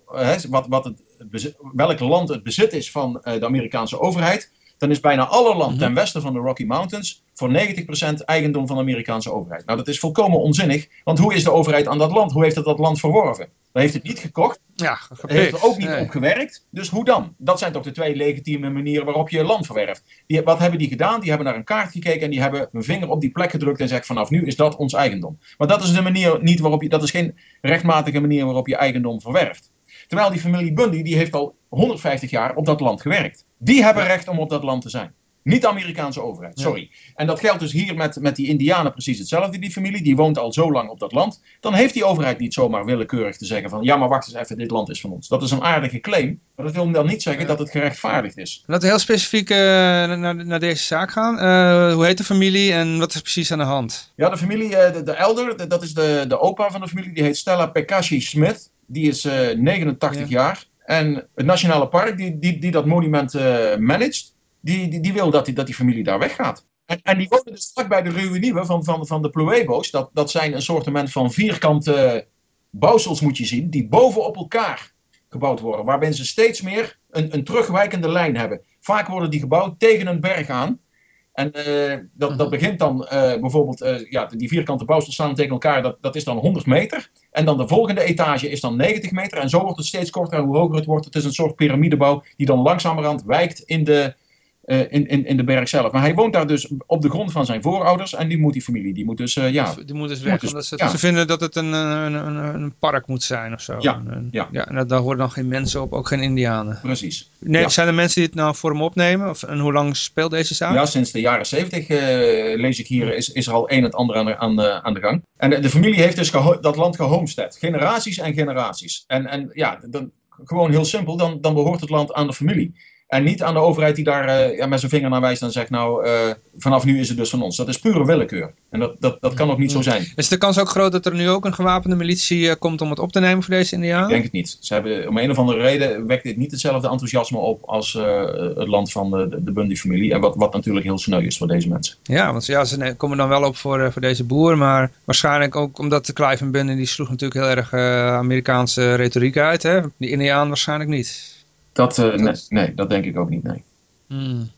wat, wat het, welk land het bezit is van de Amerikaanse overheid dan is bijna alle land ten mhm. westen van de Rocky Mountains voor 90% eigendom van de Amerikaanse overheid. Nou, dat is volkomen onzinnig, want hoe is de overheid aan dat land? Hoe heeft het dat land verworven? Dan heeft het niet gekocht, ja, heeft er ook niet nee. op gewerkt. Dus hoe dan? Dat zijn toch de twee legitieme manieren waarop je land verwerft. Die, wat hebben die gedaan? Die hebben naar een kaart gekeken en die hebben hun vinger op die plek gedrukt en zeggen vanaf nu is dat ons eigendom. Maar dat is de manier niet waarop je, dat is geen rechtmatige manier waarop je eigendom verwerft. Terwijl die familie Bundy, die heeft al 150 jaar op dat land gewerkt. Die hebben recht om op dat land te zijn. Niet de Amerikaanse overheid, sorry. En dat geldt dus hier met, met die Indianen precies hetzelfde. Die familie, die woont al zo lang op dat land. Dan heeft die overheid niet zomaar willekeurig te zeggen van... ja, maar wacht eens even, dit land is van ons. Dat is een aardige claim. Maar dat wil dan niet zeggen dat het gerechtvaardigd is. Laten we heel specifiek uh, naar, naar deze zaak gaan. Uh, hoe heet de familie en wat is precies aan de hand? Ja, de familie, uh, de, de, elder, dat is de, de opa van de familie. Die heet Stella Pekashi Smith. Die is 89 jaar. En het Nationale Park, die, die, die dat monument uh, managt, die, die, die, wil dat die, dat die familie daar weggaat. En, en die wonen dus vlak bij de ruïne van, van, van de Pluebo's. Dat, dat zijn een soort van vierkante bouwsels, moet je zien, die bovenop elkaar gebouwd worden. Waarbij ze steeds meer een, een terugwijkende lijn hebben. Vaak worden die gebouwd tegen een berg aan. En uh, dat, dat mhm. begint dan uh, bijvoorbeeld, uh, ja, die vierkante bouwsels staan tegen elkaar, dat, dat is dan 100 meter. En dan de volgende etage is dan 90 meter. En zo wordt het steeds korter en hoe hoger het wordt. Het is een soort piramidebouw die dan langzamerhand wijkt in de, eh, in, in, in de berg zelf. Maar hij woont daar dus op de grond van zijn voorouders en die moet die familie, die moet dus, eh, ja, Die moet dus weg, Moet dus- omdat ze, ja. ze vinden dat het een, een, een, een park moet zijn of zo. Ja, En, ja. ja en dat- daar horen dan geen mensen op, ook geen indianen. precies. Nee, Ja. Zijn er mensen die het nou voor hem opnemen? Of, en hoe lang speelt deze zaak? Ja, sinds de jaren 70 eh, lees ik hier, is, is er al een en het ander aan de, aan de, aan de gang. En de, de familie heeft dus dat land gehomestead. Generaties en generaties. En, en ja, dan, gewoon heel simpel, dan, dan behoort het land aan de familie. En niet aan de overheid die daar eh, ja, met zijn vinger naar wijst en zegt, nou, eh, vanaf nu is het dus van ons. Dat is pure willekeur. En dat, dat, dat kan ook niet zo zijn. Is de kans ook groot dat er nu ook een gewapende militie eh, komt om het op te nemen voor deze indianen? Ik denk het niet. Ze hebben, om een of andere reden wekt dit niet hetzelfde enthousiasme op als het land van de, de Bundy-familie. En wat, wat natuurlijk heel sneu is voor deze mensen. Ja, want ja, ze komen dan wel op voor, voor deze boer, maar waarschijnlijk ook omdat de Clive en Bundy die sloeg natuurlijk heel erg Amerikaanse retoriek uit. Hè? Die indiaan waarschijnlijk niet. Dat, eh, nee, nee, dat denk ik ook niet, nee.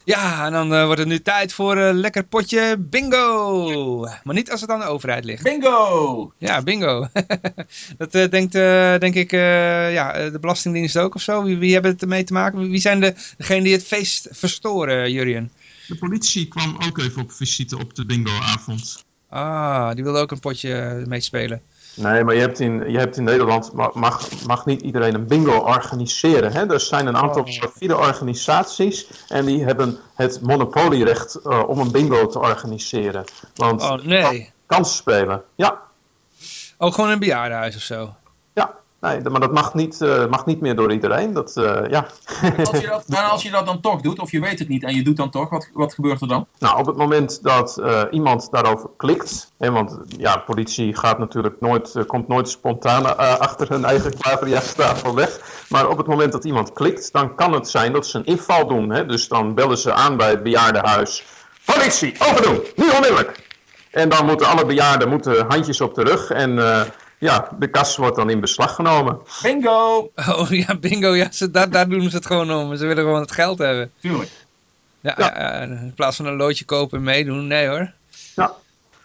Ja, en dan eh, wordt het nu tijd voor een lekker potje bingo. Maar niet als het aan de overheid ligt. Bingo! Ja, bingo. [laughs] dat eh, denkt, eh, denk ik eh, ja, eh, de Belastingdienst ook of zo. Wie, wie hebben het ermee te maken? Wie- zijn de, degenen die het feest verstoren, Jurien? De politie kwam ook even op visite op de bingoavond. Ah, die wilde ook een potje eh, meespelen. Nee, maar je hebt in, je hebt in Nederland, ma- mag, mag niet iedereen een bingo organiseren. Hè? Er zijn een aantal vierde organisaties en die hebben het monopolierecht eh, om een bingo te organiseren. Want Oh, nee. kans spelen, ja, Ook gewoon een bejaardenhuis of zo. ja. Nee, maar dat mag niet, eh, mag niet meer door iedereen. Dat, eh, ja. Als je, dat, [laughs] en als je dat dan toch doet, of je weet het niet en je doet dan toch, wat, wat gebeurt er dan? Nou, op het moment dat eh, iemand daarover klikt, hè, want ja, politie gaat natuurlijk nooit, komt nooit spontaan achter hun eigen klaverjastafel weg. Maar op het moment dat iemand klikt, dan kan het zijn dat ze een inval doen. Hè? Dus dan bellen ze aan bij het bejaardenhuis. Politie, open doen, nu onmiddellijk. En dan moeten alle bejaarden moeten handjes op de rug en ja, de kas wordt dan in beslag genomen. Bingo! Oh ja, bingo. Ja, ze, daar, daar doen ze het gewoon om. Ze willen gewoon het geld hebben. Tuurlijk. Ja, Ja. ja, in plaats van een loodje kopen en meedoen. Nee hoor. Ja,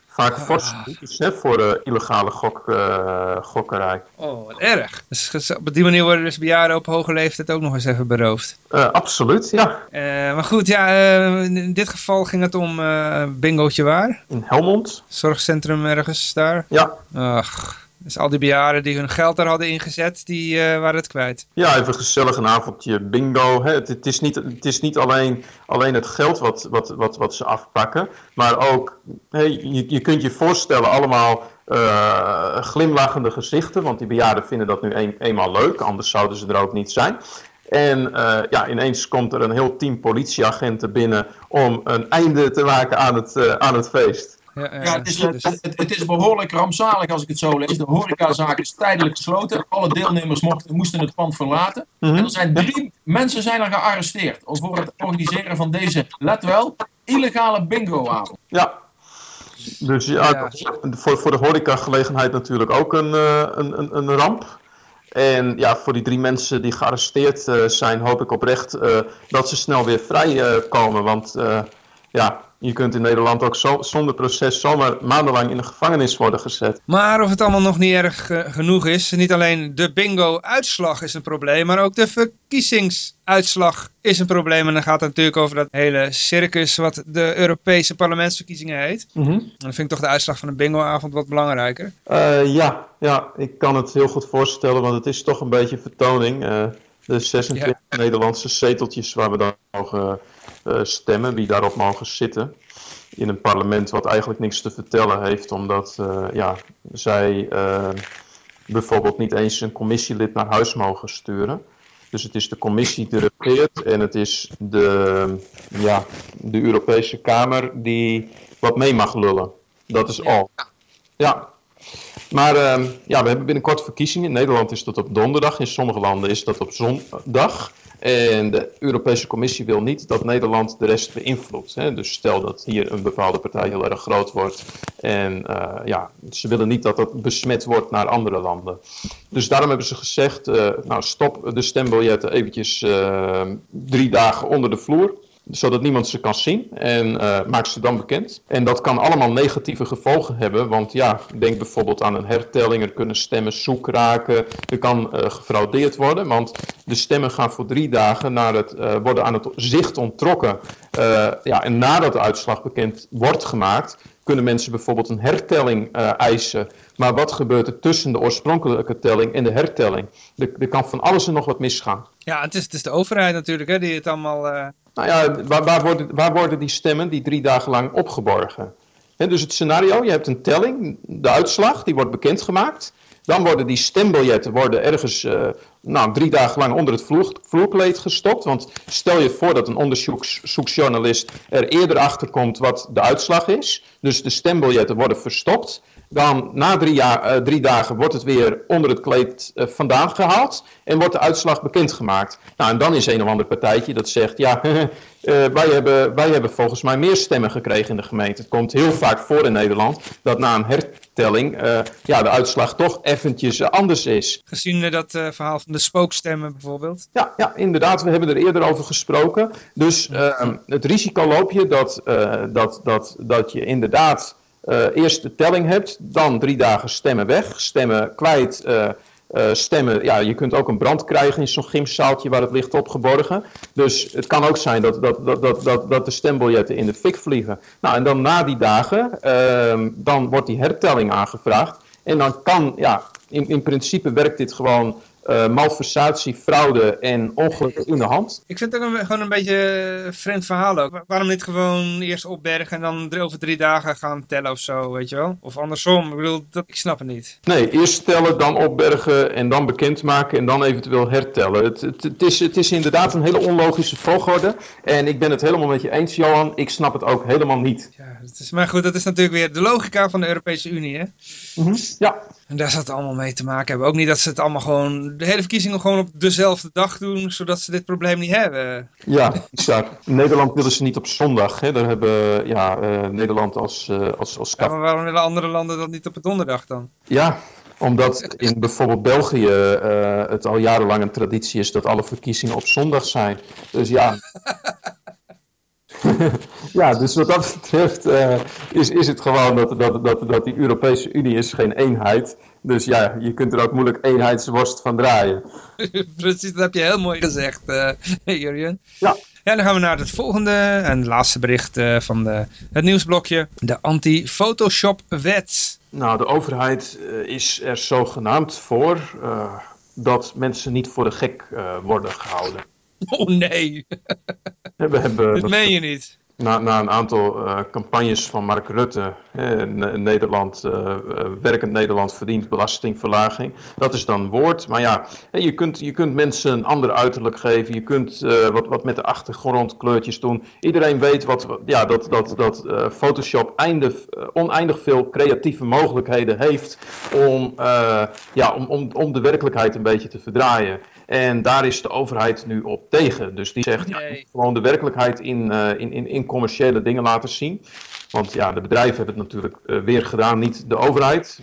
vaak boetes hè, voor eh, illegale gok, eh, gokkerij. Oh, wat erg. Dus ges- op die manier worden dus bejaarden op hoge leeftijd ook nog eens even beroofd. Eh, absoluut, ja. Eh, maar goed, ja, eh, in dit geval ging het om eh bingootje waar. In Helmond, Zorgcentrum ergens daar. ja. Ach, dus al die bejaarden die hun geld daar hadden ingezet, die eh, waren het kwijt. Ja, even gezellig een avondje bingo. Hè. Het, is niet, het is niet alleen, alleen het geld wat, wat, wat, wat ze afpakken, maar ook, hè, je, je kunt je voorstellen, allemaal eh, glimlachende gezichten, want die bejaarden vinden dat nu een, eenmaal leuk, anders zouden ze er ook niet zijn. En eh, ja, ineens komt er een heel team politieagenten binnen om een einde te maken aan het, aan het feest. Ja, Ja, het, is, dus- het, is behoorlijk rampzalig als ik het zo lees. De horecazaak is tijdelijk gesloten. Alle deelnemers mochten, moesten het pand verlaten. Mhm. En er zijn drie mensen zijn er gearresteerd voor het organiseren van deze, let wel, illegale bingoavond. Ja. Dus ja, Ja. Voor, voor de horecagelegenheid natuurlijk ook een, eh, een, een, een ramp. En ja, voor die drie mensen die gearresteerd eh, zijn, hoop ik oprecht eh, dat ze snel weer vrij eh, komen. Want eh, ja, je kunt in Nederland ook zo, zonder proces zomaar maandenlang in de gevangenis worden gezet. Maar of het allemaal nog niet erg eh, genoeg is, niet alleen de bingo-uitslag is een probleem, maar ook de verkiezingsuitslag is een probleem. En dan gaat het natuurlijk over dat hele circus wat de Europese parlementsverkiezingen heet. En dan vind ik toch de uitslag van een bingoavond wat belangrijker. Eh, ja, ja, ik kan het heel goed voorstellen, want het is toch een beetje vertoning. Eh, de 26 Nederlandse zeteltjes waar we dan mogen eh, stemmen, wie daarop mogen zitten. In een parlement wat eigenlijk niks te vertellen heeft, omdat eh, ja, zij eh, bijvoorbeeld niet eens een commissielid naar huis mogen sturen. Dus het is de commissie die regeert en het is de, ja, de Europese Kamer die wat mee mag lullen. Dat is al. Ja, maar ehm, ja, we hebben binnenkort verkiezingen. In Nederland is dat op donderdag. In sommige landen is dat op zondag. En de Europese Commissie wil niet dat Nederland de rest beïnvloedt. Dus stel dat hier een bepaalde partij heel erg groot wordt. En eh, ja, ze willen niet dat dat besmet wordt naar andere landen. Dus daarom hebben ze gezegd, eh, nou stop de stembiljetten eventjes eh, drie dagen onder de vloer zodat niemand ze kan zien en eh, maak ze dan bekend. En dat kan allemaal negatieve gevolgen hebben, want ja, denk bijvoorbeeld aan een hertelling, er kunnen stemmen zoek raken, er kan eh, gefraudeerd worden, want de stemmen gaan voor drie dagen naar het, eh, worden aan het zicht onttrokken ja, en nadat de uitslag bekend wordt gemaakt, kunnen mensen bijvoorbeeld een hertelling eisen. Maar wat gebeurt er tussen de oorspronkelijke telling en de hertelling? Er, kan van alles en nog wat misgaan. Ja, het is, het is de overheid natuurlijk hè, die het allemaal... Nou ja, waar, waar, worden, waar die stemmen die drie dagen lang opgeborgen? Dus het scenario, je hebt een telling, de uitslag, die wordt bekendgemaakt. Dan worden die stembiljetten worden ergens eh, nou, drie dagen lang onder het vloer, vloerkleed gestopt. Want stel je voor dat een onderzoeksjournalist er eerder achter komt wat de uitslag is. Dus de stembiljetten worden verstopt. Dan na drie, jaar, eh, drie dagen wordt het weer onder het kleed eh, vandaan gehaald. En wordt de uitslag bekendgemaakt. Nou, en dan is een of ander partijtje dat zegt: Ja, [laughs] eh, wij, hebben, wij hebben volgens mij meer stemmen gekregen in de gemeente. Het komt heel vaak voor in Nederland dat na een hertelling ja, de uitslag toch eventjes anders is. gezien dat verhaal van de spookstemmen bijvoorbeeld. Ja, ja, inderdaad, we hebben er eerder over gesproken. Dus ehm, het risico loop je dat, dat, dat, dat je inderdaad eerst de telling hebt, dan drie dagen stemmen weg, stemmen kwijt. eh, eh, stemmen, ja, je kunt ook een brand krijgen in zo'n gymzaaltje waar het ligt opgeborgen. Dus het kan ook zijn dat, dat, dat, dat, dat, dat de stembiljetten in de fik vliegen. Nou, en dan na die dagen, ehm, dan wordt die hertelling aangevraagd. En dan kan, ja, in, in principe werkt dit gewoon eh, malversatie, fraude en ongelukken in de hand. Ik vind het ook een, gewoon een beetje een vreemd verhaal ook. Wa- Waarom niet gewoon eerst opbergen en dan over drie dagen gaan tellen of zo, weet je wel? Of andersom, ik bedoel, dat, ik snap het niet. Nee, eerst tellen, dan opbergen en dan bekendmaken en dan eventueel hertellen. Het, het, het, is, het is inderdaad een hele onlogische volgorde. En ik ben het helemaal met je eens, Johan. Ik snap het ook helemaal niet. Ja, het is, maar goed, dat is natuurlijk weer de logica van de Europese Unie, hè? Ja, En daar zal het allemaal mee te maken hebben. Ook niet dat ze het allemaal gewoon, de hele verkiezingen gewoon op dezelfde dag doen, zodat ze dit probleem niet hebben. ja, bizar. Nederland willen ze niet op zondag. Hè. Daar hebben ja, eh, Nederland als, eh als, als Ja, maar waarom willen andere landen dat niet op een donderdag dan? Ja, omdat in bijvoorbeeld België eh, het al jarenlang een traditie is dat alle verkiezingen op zondag zijn. Dus ja. [laughs] ja, dus wat dat betreft is, is het gewoon dat, dat, dat, dat die Europese Unie is geen eenheid. Dus ja, je kunt er ook moeilijk eenheidsworst van draaien. [laughs] Precies, dat heb je heel mooi gezegd, eh [laughs] Jurjen. Ja. Ja, dan gaan we naar het volgende en laatste bericht eh, van de, het nieuwsblokje. De anti-Photoshop-wet. Nou, de overheid eh, is er zogenaamd voor dat mensen niet voor de gek worden gehouden. Oh nee, We hebben [laughs] dat meen je niet. Na, na een aantal eh, campagnes van Mark Rutte, hè, Ne- Nederland, eh, eh, werkend Nederland verdient belastingverlaging. Dat is dan woord. Maar ja, je, kunt, je kunt mensen een ander uiterlijk geven. Je kunt wat, wat met de achtergrondkleurtjes doen. Iedereen weet wat, ja, dat, dat, dat Photoshop eindig, oneindig veel creatieve mogelijkheden heeft om, ja, om, om, om de werkelijkheid een beetje te verdraaien. En daar is de overheid nu op tegen. Dus die zegt, ja, Nee. moet gewoon de werkelijkheid in, eh, in, in, in commerciële dingen laten zien. Want ja, de bedrijven hebben het natuurlijk eh, weer gedaan, niet de overheid.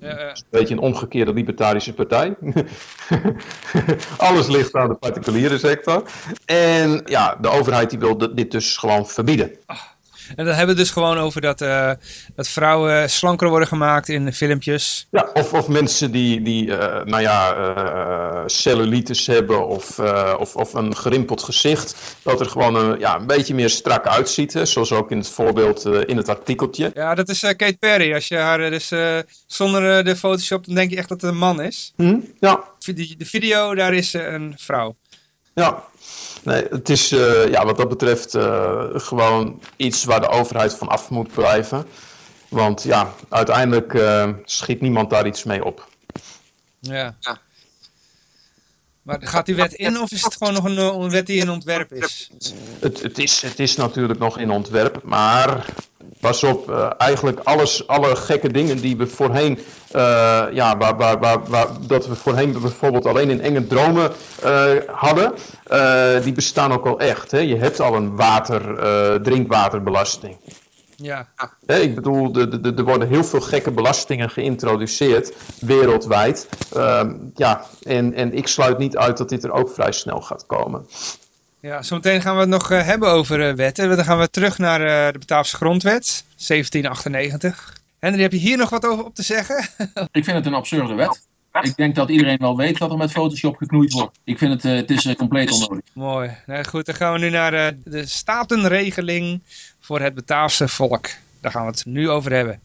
Ja, ja. Een beetje een omgekeerde libertarische partij. [laughs] Alles ligt aan de particuliere sector. En ja, de overheid die wil dit dit dus gewoon verbieden. En dan hebben we dus gewoon over dat, eh, dat vrouwen slanker worden gemaakt in filmpjes. Ja, of, of mensen die, die eh, nou ja, eh, cellulitis hebben of, of, of een gerimpeld gezicht. Dat er gewoon een, ja, een beetje meer strak uitziet. Hè, zoals ook in het voorbeeld in het artikeltje. Ja, dat is Kate Perry. Als je haar dus zonder de Photoshop, dan denk je echt dat het een man is. Hm? Ja, De, de video, daar is ze een vrouw. ja. Nee, het is eh, ja, wat dat betreft eh, gewoon iets waar de overheid van af moet blijven. Want ja, uiteindelijk eh, schiet niemand daar iets mee op. Ja. Maar gaat die wet in of is het gewoon nog een, eh, een wet die in ontwerp is? Het, het, is, het is natuurlijk nog in ontwerp, maar pas op, eh, eigenlijk alles, alle gekke dingen die we voorheen, eh, ja, waar, waar, waar, waar, dat we voorheen bijvoorbeeld alleen in enge dromen hadden, die bestaan ook al echt. Hè? Je hebt al een water, drinkwaterbelasting. Ja. Ik bedoel, de- de- de- er worden heel veel gekke belastingen geïntroduceerd, wereldwijd. Ehm, ja, en, en ik sluit niet uit dat dit er ook vrij snel gaat komen. Ja, zometeen gaan we het nog eh, hebben over eh, wetten. Dan gaan we terug naar eh, de Bataafse grondwet, 1798. Henry, heb je hier nog wat over op te zeggen? [laughs] Ik vind het een absurde wet. Ik denk dat iedereen wel weet dat er met Photoshop geknoeid wordt. Ik vind het, eh, het is eh, compleet onnodig. Mooi. Nou goed, dan gaan we nu naar eh, de statenregeling voor het Bataafse volk. Daar gaan we het nu over hebben.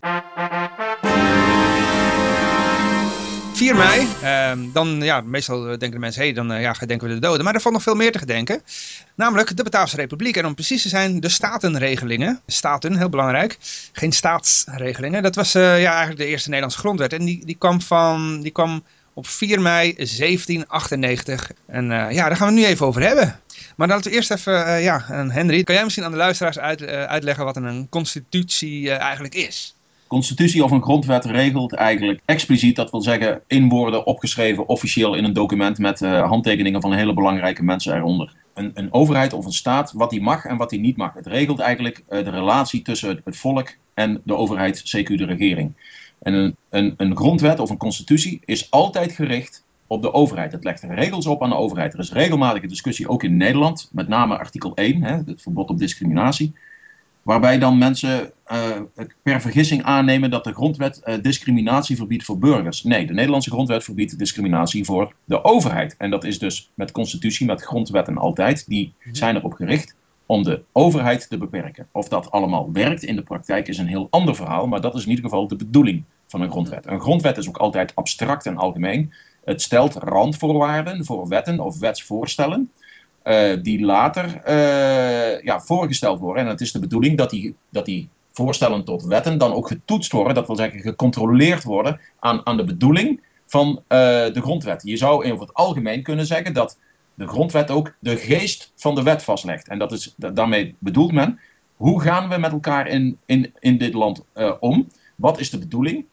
4 mei, ehm, dan ja, meestal denken de mensen, hé, hey, dan eh, ja, gedenken we de doden. Maar er valt nog veel meer te gedenken. Namelijk de Bataafse Republiek. En om precies te zijn, de statenregelingen. Staten, heel belangrijk. Geen staatsregelingen. Dat was eh, ja, eigenlijk de eerste Nederlandse grondwet. En die, die, kwam, van, die kwam op 4 mei 1798. En eh, ja, daar gaan we het nu even over hebben. Maar laten we eerst even, ja, Henry, kan jij misschien aan de luisteraars uit, uitleggen wat een constitutie eigenlijk is? Constitutie of een grondwet regelt eigenlijk expliciet, dat wil zeggen in woorden opgeschreven officieel in een document met uh, handtekeningen van hele belangrijke mensen eronder. Een, een, overheid of een staat, wat die mag en wat die niet mag. Het regelt eigenlijk uh, de relatie tussen het, volk en de overheid, CQ de regering. En een, een, een grondwet of een constitutie is altijd gericht op de overheid. Het legt regels op aan de overheid. Er is regelmatige discussie, ook in Nederland, met name artikel 1, hè, het verbod op discriminatie. Waarbij dan mensen uh, per vergissing aannemen dat de grondwet uh, discriminatie verbiedt voor burgers. Nee, de Nederlandse grondwet verbiedt discriminatie voor de overheid. En dat is dus met constitutie, met grondwetten altijd. Die mhm. zijn erop gericht om de overheid te beperken. Of dat allemaal werkt in de praktijk is een heel ander verhaal, maar dat is in ieder geval de bedoeling van een grondwet. Een grondwet is ook altijd abstract en algemeen. Het stelt randvoorwaarden voor wetten of wetsvoorstellen. Uh, die later uh, ja, voorgesteld worden. En het is de bedoeling dat die, dat die voorstellen tot wetten dan ook getoetst worden, dat wil zeggen gecontroleerd worden aan, aan de bedoeling van uh, de grondwet. Je zou over het algemeen kunnen zeggen dat de grondwet ook de geest van de wet vastlegt. En dat is, daarmee bedoelt men, hoe gaan we met elkaar in, in, in dit land om? Wat is de bedoeling?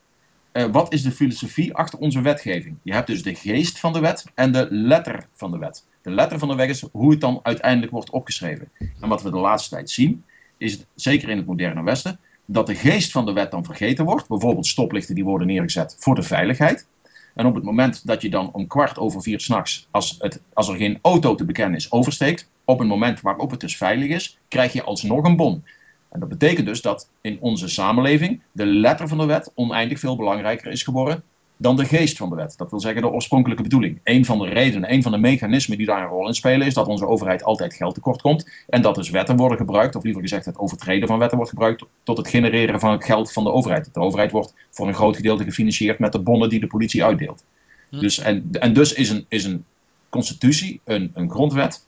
wat is de filosofie achter onze wetgeving? Je hebt dus de geest van de wet en de letter van de wet. De letter van de weg is hoe het dan uiteindelijk wordt opgeschreven. En wat we de laatste tijd zien, is het, zeker in het moderne Westen, dat de geest van de wet dan vergeten wordt. Bijvoorbeeld stoplichten die worden neergezet voor de veiligheid. En op het moment dat je dan om kwart over vier s'nachts, als, als er geen auto te bekennen is, oversteekt, op een moment waarop het dus veilig is, krijg je alsnog een bon. En dat betekent dus dat in onze samenleving de letter van de wet oneindig veel belangrijker is geworden dan de geest van de wet. Dat wil zeggen de oorspronkelijke bedoeling. Een van de redenen, een van de mechanismen die daar een rol in spelen, is dat onze overheid altijd geld tekort komt. En dat dus wetten worden gebruikt, of liever gezegd het overtreden van wetten wordt gebruikt, tot het genereren van het geld van de overheid. De overheid wordt voor een groot gedeelte gefinancierd met de bonnen die de politie uitdeelt. Hm. Dus, en, en dus is een, is een constitutie, een, een grondwet,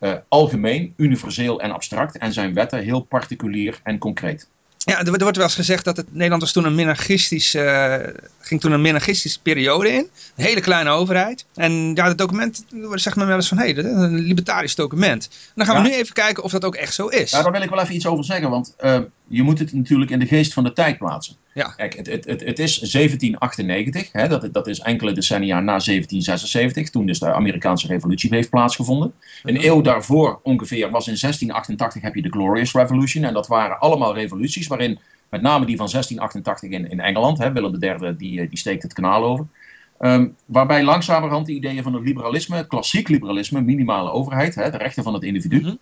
uh, algemeen, universeel en abstract. En zijn wetten heel particulier en concreet. Ja, er, wordt wel eens gezegd dat het Nederland was toen een uh, ging toen een minarchistische periode in. Een hele kleine overheid. En ja, het document, zegt men wel eens van, hé, hey, een libertarisch document. En dan gaan we nu even kijken of dat ook echt zo is. Ja, daar wil ik wel even iets over zeggen, want uh, je moet het natuurlijk in de geest van de tijd plaatsen. Ja. Kijk, het, het, het, het is 1798, hè, dat, dat is enkele decennia na 1776, toen dus de Amerikaanse revolutie heeft plaatsgevonden. Een eeuw daarvoor ongeveer was in 1688 heb je de Glorious Revolution. En dat waren allemaal revoluties waarin met name die van 1688 in, in Engeland, hè, Willem III die, die steekt het kanaal over. Um, waarbij langzamerhand de ideeën van het liberalisme, het klassiek liberalisme, minimale overheid, hè, de rechten van het individu, mhm.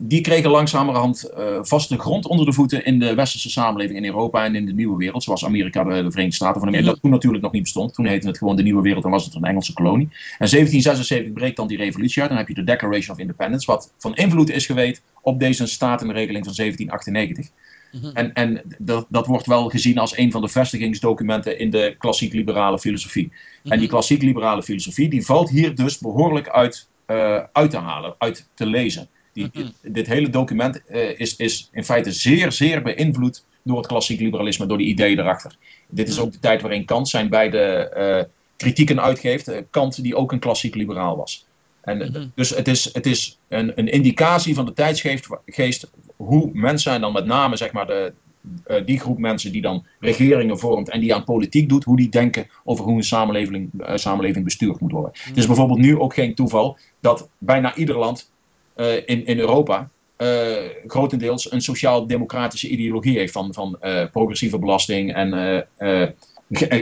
die kregen langzamerhand uh, vaste grond onder de voeten in de westerse samenleving in Europa en in de nieuwe wereld, zoals Amerika, de, de Verenigde Staten van Amerika, mhm. dat toen natuurlijk nog niet bestond. Toen heette het gewoon de nieuwe wereld en was het een Engelse kolonie. En 1776 breekt dan die revolutie uit, dan heb je de Declaration of Independence, wat van invloed is geweest op deze statenregeling van 1798. Mhm. En, en dat, dat wordt wel gezien als een van de vestigingsdocumenten in de klassiek-liberale filosofie. En die mhm. klassiek-liberale filosofie die valt hier dus behoorlijk uit, uh, uit te halen, uit te lezen. Die, mhm. Dit hele document uh, is, is in feite zeer, zeer beïnvloed door het klassiek liberalisme, door de ideeën erachter. Dit is ook de tijd waarin Kant zijn beide uh, kritieken uitgeeft. Kant die ook een klassiek liberaal was. En, Dus het is, het is een, een indicatie van de tijdsgeest geest, hoe mensen, en dan met name zeg maar de, uh, die groep mensen die dan regeringen vormt en die aan politiek doet, hoe die denken over hoe een samenleving, uh, samenleving bestuurd moet worden. Het is bijvoorbeeld nu ook geen toeval dat bijna ieder land uh, in, in Europa grotendeels een sociaal-democratische ideologie heeft van, van progressieve belasting en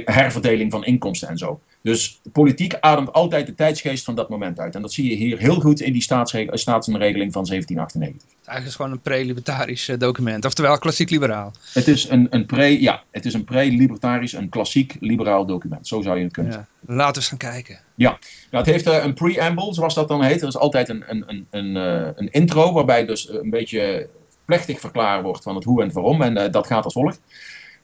herverdeling van inkomsten en zo. Dus politiek ademt altijd de tijdsgeest van dat moment uit. En dat zie je hier heel goed in die staatsreg- staatsregeling van 1798. Eigenlijk is het gewoon een pre-libertarisch eh, document. Oftewel klassiek liberaal. Het is een, een pre, ja, het is een pre-libertarisch, een klassiek liberaal document. Zo zou je het kunnen Ja. Laten we eens gaan kijken. Ja, nou, het heeft eh, een preamble, zoals dat dan heet. Er is altijd een, een, een, een, eh, een intro, waarbij dus eh, een beetje plechtig verklaard wordt van het hoe en het waarom. En eh, dat gaat als volgt.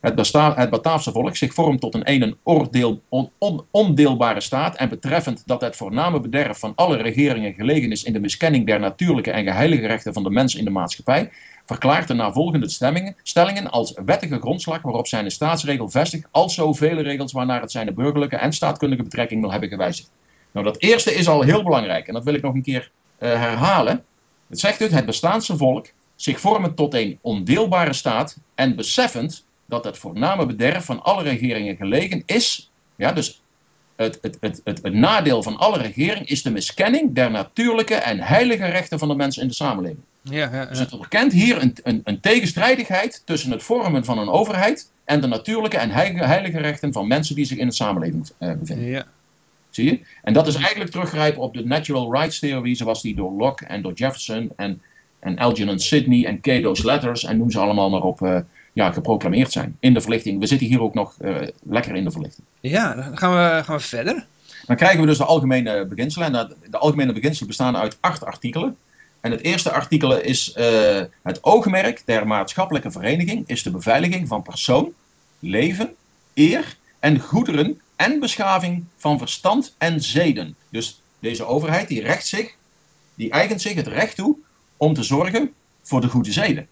Het, besta- het Bataafse volk zich vormt tot een een en oordeel, on, on- ondeelbare staat en betreffend dat het voorname bederf van alle regeringen gelegen is in de miskenning der natuurlijke en geheilige rechten van de mens in de maatschappij, verklaart de navolgende stemmingen, stellingen als wettige grondslag waarop zijn staatsregel vestigt, alzo vele regels waarnaar het zijn burgerlijke en staatkundige betrekking wil hebben gewijzigd. Nou, dat eerste is al heel belangrijk en dat wil ik nog een keer eh, herhalen. Het zegt dus, het bestaanse volk zich vormen tot een ondeelbare staat en beseffend dat het voorname bederf van alle regeringen gelegen is, ja, dus het, het, het, het, het nadeel van alle regering is de miskenning der natuurlijke en heilige rechten van de mensen in de samenleving. Ja, ja, Dus het erkent hier een, een, een tegenstrijdigheid tussen het vormen van een overheid en de natuurlijke en heilige, heilige rechten van mensen die zich in de samenleving eh, bevinden. ja. Zie je? En dat is eigenlijk teruggrijpen op de natural rights theorie zoals die door Locke en door Jefferson en, en Algernon Sidney en Cato's letters en noem ze allemaal maar op eh, ja, geproclameerd zijn. In de verlichting. We zitten hier ook nog eh, lekker in de verlichting. ja, dan gaan we, gaan we verder. Dan krijgen we dus de algemene beginselen. En de algemene beginselen bestaan uit acht artikelen. En het eerste artikel is eh, het oogmerk der maatschappelijke vereniging is de beveiliging van persoon, leven, eer en goederen en beschaving van verstand en zeden. Dus deze overheid die recht zich, die eigent zich het recht toe om te zorgen voor de goede zeden.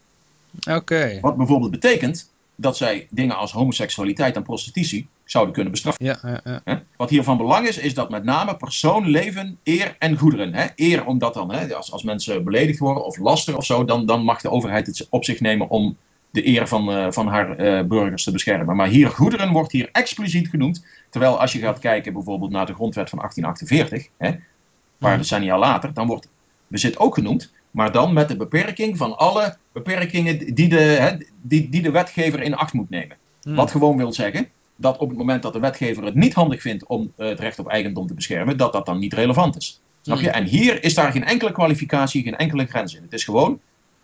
Oké. Wat bijvoorbeeld betekent dat zij dingen als homoseksualiteit en prostitutie zouden kunnen bestraffen. Ja, ja, ja. Hè? Wat hier van belang is, is dat met name persoon, leven, eer en goederen. Hè? Eer omdat dan, hè, als, als mensen beledigd worden of laster of zo, dan, dan mag de overheid het op zich nemen om de eer van, eh, van haar eh, burgers te beschermen. Maar hier goederen wordt hier expliciet genoemd. Terwijl als je gaat kijken bijvoorbeeld naar de grondwet van 1848, hè, een paar decennia later, dan wordt bezit ook genoemd. Maar dan met de beperking van alle beperkingen die de, hè, die, die de wetgever in acht moet nemen. Hmm. Wat gewoon wil zeggen dat op het moment dat de wetgever het niet handig vindt om eh, het recht op eigendom te beschermen, dat dat dan niet relevant is. Snap je? Hmm. En hier is daar geen enkele kwalificatie, geen enkele grens in. Het is gewoon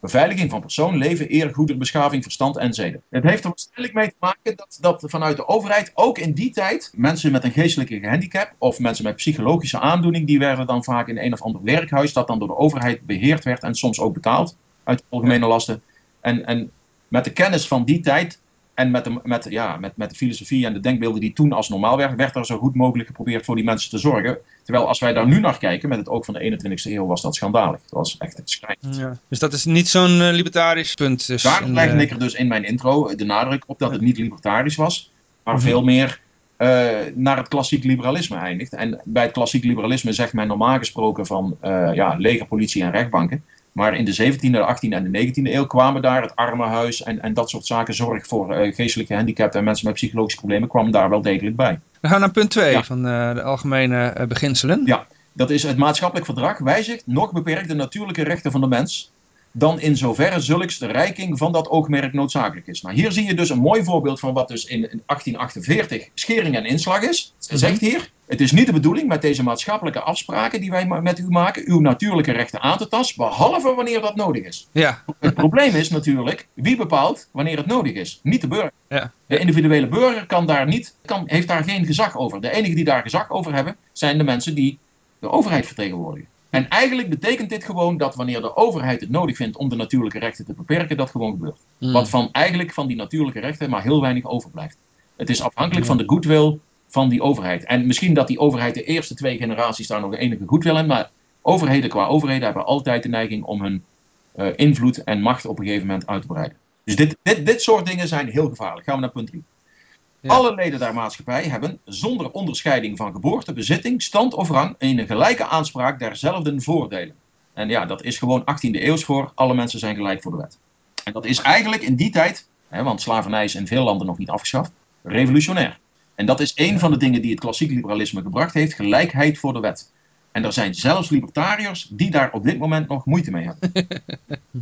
beveiliging van persoon, leven, eer, goeder, beschaving, verstand en zeden. Het heeft er waarschijnlijk mee te maken dat, dat vanuit de overheid ook in die tijd mensen met een geestelijke gehandicap of mensen met psychologische aandoening, die werden dan vaak in een of ander werkhuis dat dan door de overheid beheerd werd en soms ook betaald uit algemene lasten. En, en met de kennis van die tijd en met de, met, ja, met, met de filosofie en de denkbeelden die toen als normaal werden, werd er zo goed mogelijk geprobeerd voor die mensen te zorgen. Terwijl als wij daar nu naar kijken, met het oog van de 21ste eeuw, was dat schandalig. Het was echt het schrijnend. Ja. Dus dat is niet zo'n eh, libertarisch punt. Dus Daarom een, legde eh, ik er dus in mijn intro de nadruk op dat het niet libertarisch was, maar Mhm. veel meer eh, naar het klassiek liberalisme eindigt. En bij het klassiek liberalisme zegt men normaal gesproken van ja, leger, politie en rechtbanken. Maar in de 17e, de 18e en de 19e eeuw kwamen daar het armenhuis en, en dat soort zaken, zorg voor eh, geestelijke handicapten en mensen met psychologische problemen, kwam daar wel degelijk bij. We gaan naar punt 2 Ja. van eh, de algemene eh, beginselen. Ja, dat is het maatschappelijk verdrag wijzigt nog beperkt de natuurlijke rechten van de mens, dan in zoverre zulks de rijking van dat oogmerk noodzakelijk is. Nou, hier zie je dus een mooi voorbeeld van wat dus in 1848 schering en inslag is. Zegt hier, het is niet de bedoeling met deze maatschappelijke afspraken die wij met u maken, uw natuurlijke rechten aan te tasten, behalve wanneer dat nodig is. Ja, Het probleem is natuurlijk, wie bepaalt wanneer het nodig is? Niet de burger. ja. De individuele burger kan daar niet, kan, heeft daar geen gezag over. De enigen die daar gezag over hebben, zijn de mensen die de overheid vertegenwoordigen. En eigenlijk betekent dit gewoon dat wanneer de overheid het nodig vindt om de natuurlijke rechten te beperken, dat gewoon gebeurt. Mm. Wat van eigenlijk van die natuurlijke rechten maar heel weinig overblijft. Het is afhankelijk van de goodwill van die overheid. En misschien dat die overheid de eerste twee generaties daar nog enige goodwill in, maar overheden qua overheden hebben altijd de neiging om hun eh, invloed en macht op een gegeven moment uit te breiden. Dus dit, dit, dit soort dingen zijn heel gevaarlijk. Gaan we naar punt 3. Ja. Alle leden der maatschappij hebben, zonder onderscheiding van geboorte, bezitting, stand of rang, een gelijke aanspraak derzelfde voordelen. En ja, dat is gewoon 18e eeuws voor. Alle mensen zijn gelijk voor de wet. En dat is eigenlijk in die tijd, hè, want slavernij is in veel landen nog niet afgeschaft, revolutionair. En dat is een van de dingen die het klassiek liberalisme gebracht heeft: gelijkheid voor de wet. En er zijn zelfs libertariërs die daar op dit moment nog moeite mee hebben. [laughs]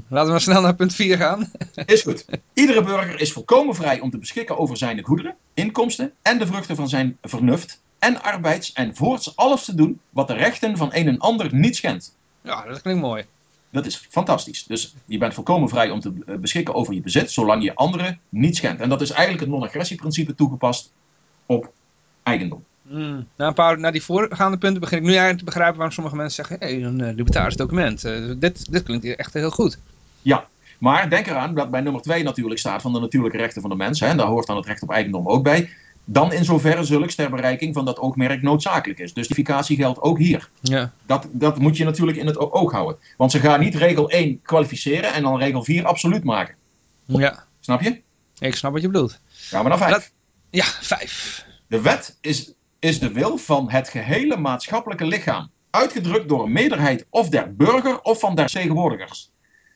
Laten we maar snel naar punt 4 gaan. [laughs] Is goed. Iedere burger is volkomen vrij om te beschikken over zijn goederen, inkomsten en de vruchten van zijn vernuft en arbeids en voorts alles te doen wat de rechten van een en ander niet schendt. Ja, dat klinkt mooi. Dat is fantastisch. Dus je bent volkomen vrij om te eh, beschikken over je bezit, zolang je anderen niet schendt. En dat is eigenlijk het non-agressieprincipe toegepast op eigendom. Mm. Na, een paar, na die voorgaande punten begin ik nu eigenlijk te begrijpen waarom sommige mensen zeggen, hé, hey, een uh, libertarisch document. Uh, dit, dit klinkt hier echt heel goed. Ja, maar denk eraan dat bij nummer 2 natuurlijk staat van de natuurlijke rechten van de mens. Hè, en daar hoort dan het recht op eigendom ook bij. Dan in zoverre zulks ter bereiking van dat oogmerk noodzakelijk is. Dus die geldt ook hier. Ja. Dat, dat moet je natuurlijk in het oog houden. Want ze gaan niet regel 1 kwalificeren en dan regel 4 absoluut maken. Ja. Snap je? Ik snap wat je bedoelt. Gaan we naar 5. Dat, ja, 5. De wet is, is de wil van het gehele maatschappelijke lichaam. Uitgedrukt door een meerderheid of der burger of van der tegenwoordigers.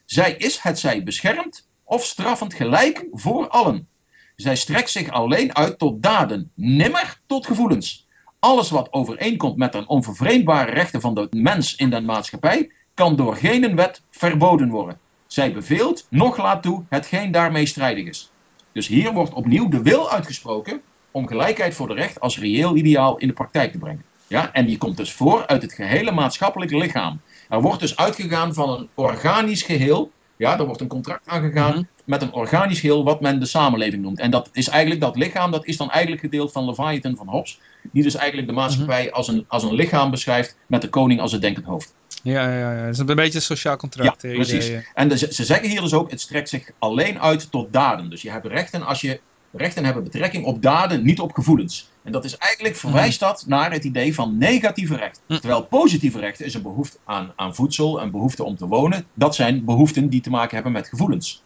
Zij is het zij beschermd of straffend gelijk voor allen. Zij strekt zich alleen uit tot daden, nimmer tot gevoelens. Alles wat overeenkomt met de onvervreemdbare rechten van de mens in de maatschappij, kan door geen wet verboden worden. Zij beveelt, nog laat toe, hetgeen daarmee strijdig is. Dus hier wordt opnieuw de wil uitgesproken om gelijkheid voor de recht als reëel ideaal in de praktijk te brengen. Ja, en die komt dus voor uit het gehele maatschappelijke lichaam. Er wordt dus uitgegaan van een organisch geheel. Ja, er wordt een contract aangegaan Mhm. met een organisch geheel wat men de samenleving noemt. En dat is eigenlijk dat lichaam, dat is dan eigenlijk gedeeld van Leviathan van Hobbes. Die dus eigenlijk de maatschappij Mhm. als, een, als een lichaam beschrijft met de koning als het denkend hoofd. Ja, ja, ja. Dat is een beetje een sociaal contract. Ja, eh, precies. idee. En de- ze zeggen hier dus ook, het strekt zich alleen uit tot daden. Dus je hebt rechten als je rechten hebben betrekking op daden, niet op gevoelens. En dat is eigenlijk, verwijst dat naar het idee van negatieve rechten. Hm. Terwijl positieve rechten is een behoefte aan, aan voedsel, een behoefte om te wonen. Dat zijn behoeften die te maken hebben met gevoelens.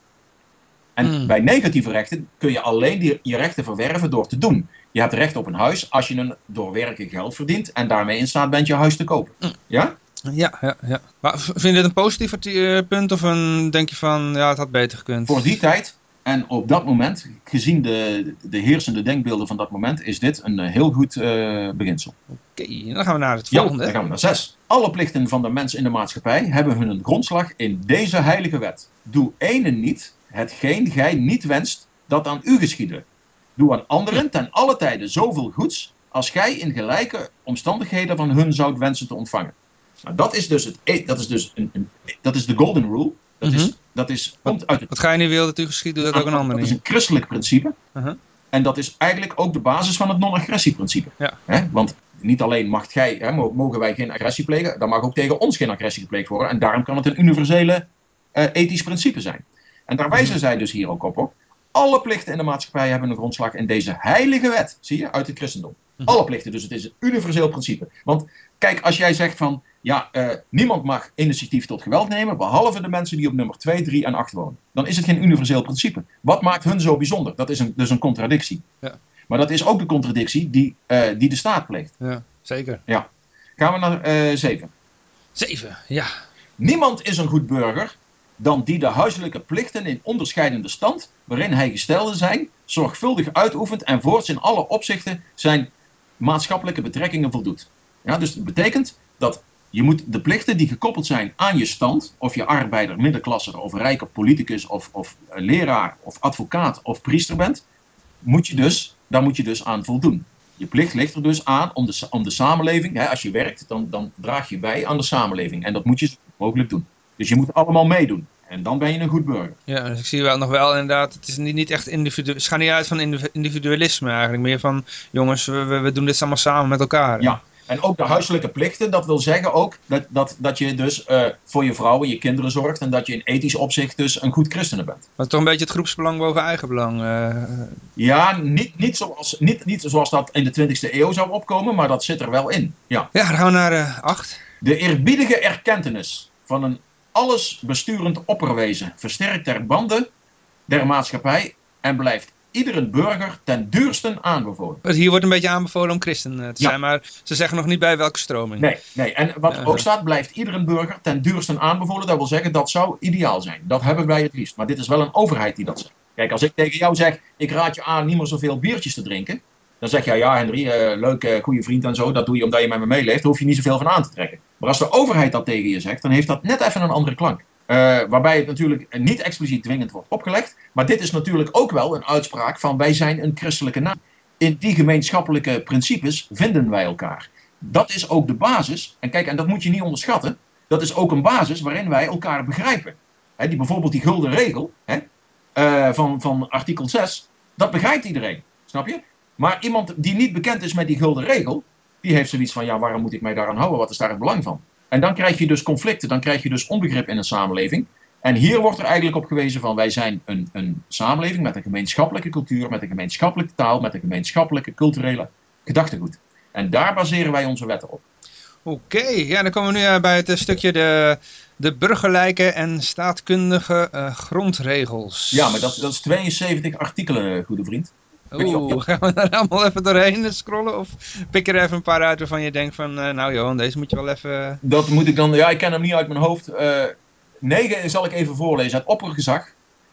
En Hm. bij negatieve rechten kun je alleen die, je rechten verwerven door te doen. Je hebt recht op een huis als je een door werken geld verdient en daarmee in staat bent je huis te kopen. Ja? Ja, ja, ja. Maar vind je dit een positief eh, punt of een, denk je van, ja, het had beter gekund? Voor die tijd en op dat moment, gezien de, de heersende denkbeelden van dat moment, is dit een eh, heel goed eh, beginsel. Oké, dan gaan we naar het Ja, volgende. dan gaan we naar zes. Alle plichten van de mens in de maatschappij hebben hun grondslag in deze heilige wet. Doe ene niet, hetgeen gij niet wenst, dat aan u geschiede. Doe aan anderen ten alle tijden zoveel goeds, als gij in gelijke omstandigheden van hun zoudt wensen te ontvangen. Nou, dat is dus, het, e- dat is dus een, een- dat is de golden rule. Dat, Mhm. is, dat is, komt uit het Wat gij niet wil dat u geschiet, doe dat ook een ander dat is een christelijk principe. Uh-huh. En dat is eigenlijk ook de basis van het non-agressieprincipe. Ja. Want niet alleen mag mo- mogen wij geen agressie plegen, dan mag ook tegen ons geen agressie gepleegd worden. En daarom kan het een universele eh, ethisch principe zijn. En daar wijzen zij dus hier ook op. Hoor. Alle plichten in de maatschappij hebben een grondslag in deze heilige wet. Zie je, uit het christendom. Alle plichten, dus het is een universeel principe. Want kijk, als jij zegt van, ja, eh, niemand mag initiatief tot geweld nemen, behalve de mensen die op nummer 2, 3 en 8 wonen. Dan is het geen universeel principe. Wat maakt hun zo bijzonder? Dat is een, dus een contradictie. Ja. Maar dat is ook de contradictie die, eh, die de staat pleegt. Ja, zeker. Gaan we naar eh 7. Zeven, ja. Niemand is een goed burger dan die de huiselijke plichten in onderscheidende stand, waarin hij gestelde zijn, zorgvuldig uitoefent en voorts in alle opzichten zijn maatschappelijke betrekkingen voldoet. Ja, dus het betekent dat je moet de plichten die gekoppeld zijn aan je stand, of je arbeider, middenklasser of rijk of politicus of, of eh, leraar of advocaat of priester bent, moet je dus, daar moet je dus aan voldoen. Je plicht ligt er dus aan om de, om de samenleving, hè, als je werkt, dan, dan draag je bij aan de samenleving. En dat moet je zo mogelijk doen. Dus je moet allemaal meedoen. En dan ben je een goed burger. Ja, dus ik zie wel nog wel inderdaad, het is niet, niet echt individu het gaat niet uit van indiv- individualisme eigenlijk, meer van jongens, we, we, doen dit allemaal samen met elkaar. Ja. En ook de huiselijke plichten, dat wil zeggen ook dat, dat, dat je dus eh, voor je vrouw en je kinderen zorgt en dat je in ethisch opzicht dus een goed christenen bent. Maar toch een beetje het groepsbelang boven eigenbelang. eh Ja, niet, niet, zoals, niet, niet zoals dat in de 20e eeuw zou opkomen, maar dat zit er wel in. Ja. ja, dan gaan we naar eh, acht. De eerbiedige erkentenis van een alles besturend opperwezen versterkt ter banden der maatschappij en blijft iedere burger ten duursten aanbevolen. Hier wordt een beetje aanbevolen om christen eh, te Ja. zijn, maar ze zeggen nog niet bij welke stroming. Nee, nee. En wat Ja. ook staat, blijft iedere burger ten duursten aanbevolen. Dat wil zeggen, dat zou ideaal zijn. Dat hebben wij het liefst. Maar dit is wel een overheid die dat zegt. Kijk, als ik tegen jou zeg, ik raad je aan niet meer zoveel biertjes te drinken. Dan zeg jij, ja Henry, eh, leuk, eh, goede vriend en zo. Dat doe je omdat je met me meeleeft. Daar hoef je niet zoveel van aan te trekken. Maar als de overheid dat tegen je zegt, dan heeft dat net even een andere klank. Eh, waarbij het natuurlijk niet expliciet dwingend wordt opgelegd. Maar dit is natuurlijk ook wel een uitspraak van wij zijn een christelijke naam. in die gemeenschappelijke principes vinden wij elkaar. Dat is ook de basis. En kijk, en dat moet je niet onderschatten. Dat is ook een basis waarin wij elkaar begrijpen. Die, bijvoorbeeld die gulden regel eh, van, van artikel 6. Dat begrijpt iedereen. Snap je? Maar iemand die niet bekend is met die gulden regel. Die heeft zoiets van, ja, waarom moet ik mij daaraan houden? Wat is daar het belang van? En dan krijg je dus conflicten. Dan krijg je dus onbegrip in een samenleving. En hier wordt er eigenlijk op gewezen van wij zijn een, een samenleving met een gemeenschappelijke cultuur, met een gemeenschappelijke taal, met een gemeenschappelijke culturele gedachtegoed. En daar baseren wij onze wetten op. Oké, ja, dan komen we nu eh, bij het eh, stukje de, de burgerlijke en staatkundige eh, grondregels. Ja, maar dat, dat is 72 artikelen, goede vriend. Oeh, [laughs] gaan we daar allemaal even doorheen scrollen? Of pik er even een paar uit waarvan je denkt van, eh, nou Johan, deze moet je wel even... Dat moet ik dan, ja, ik ken hem niet uit mijn hoofd. Eh 9 zal ik even voorlezen. Het oppergezag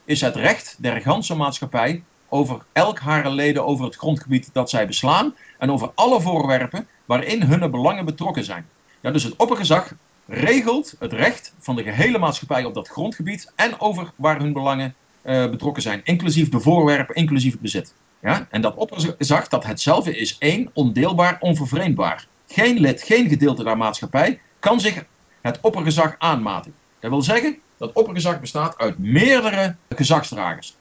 is het recht der ganse maatschappij over elk haar leden over het grondgebied dat zij beslaan en over alle voorwerpen waarin hun belangen betrokken zijn. Ja, dus het oppergezag regelt het recht van de gehele maatschappij op dat grondgebied en over waar hun belangen eh, betrokken zijn, inclusief de voorwerpen, inclusief het bezit. Ja? En dat oppergezag dat hetzelfde is één, ondeelbaar, onvervreemdbaar. Geen lid, geen gedeelte der maatschappij kan zich het oppergezag aanmatigen. Dat wil zeggen, dat oppergezag bestaat uit meerdere gezagsdragers.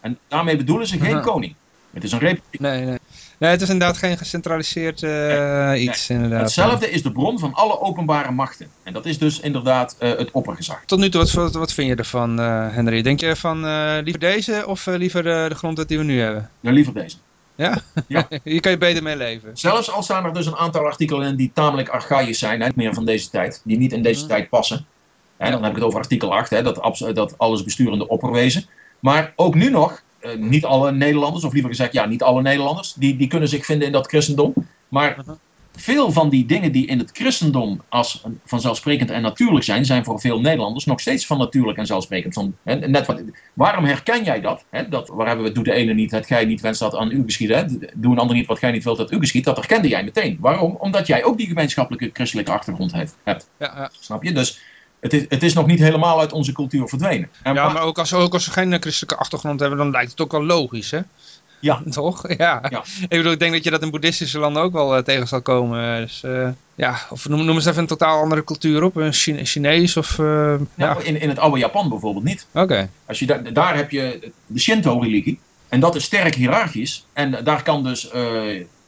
En daarmee bedoelen ze geen Aha. koning. Het is een republiek. Nee, nee. Nee, het is inderdaad geen gecentraliseerd eh, iets, inderdaad. Hetzelfde is de bron van alle openbare machten. En dat is dus inderdaad eh, het oppergezag. Tot nu toe, wat, wat, wat vind je ervan, eh, Henry? Denk je van liever deze of liever de, de grondwet die we nu hebben? Nou, liever deze. Ja? Ja. [laughs] Hier kan je beter mee leven. Zelfs al staan er dus een aantal artikelen in die tamelijk archaïs zijn, hè, meer van deze tijd, die niet in deze Mhm. tijd passen. Hè, dan heb ik het over artikel 8, hè, dat, dat alles besturende opperwezen. Maar ook nu nog, eh, niet alle Nederlanders, of liever gezegd, ja, niet alle Nederlanders, die, die kunnen zich vinden in dat christendom. Maar Mhm. veel van die dingen die in het christendom als vanzelfsprekend en natuurlijk zijn, zijn voor veel Nederlanders nog steeds van natuurlijk en zelfsprekend. Van, hè, net wat, waarom herken jij dat? Hè? dat? Waar hebben we, doe de ene niet, het gij niet wenst dat aan u geschieden. Hè? Doe een ander niet wat gij niet wilt dat u geschiet. Dat herkende jij meteen. Waarom? Omdat jij ook die gemeenschappelijke christelijke achtergrond heeft, hebt. Ja, ja. Snap je? Dus het is, het is nog niet helemaal uit onze cultuur verdwenen. En ja maar ook als, ook als we geen eh, christelijke achtergrond hebben, dan lijkt het ook wel logisch, hè? Ja. [laughs] Toch? Ja. Ja. Ik bedoel, ik denk dat je dat in boeddhistische landen ook wel eh, tegen zal komen. Dus, eh, ja, of noem, noem eens even een totaal andere cultuur op. Een Chine- Chinees of... ja, Nou, in, in het oude Japan bijvoorbeeld niet. oké. Als je da- daar heb je de Shinto-religie. En dat is sterk hiërarchisch. En daar kan dus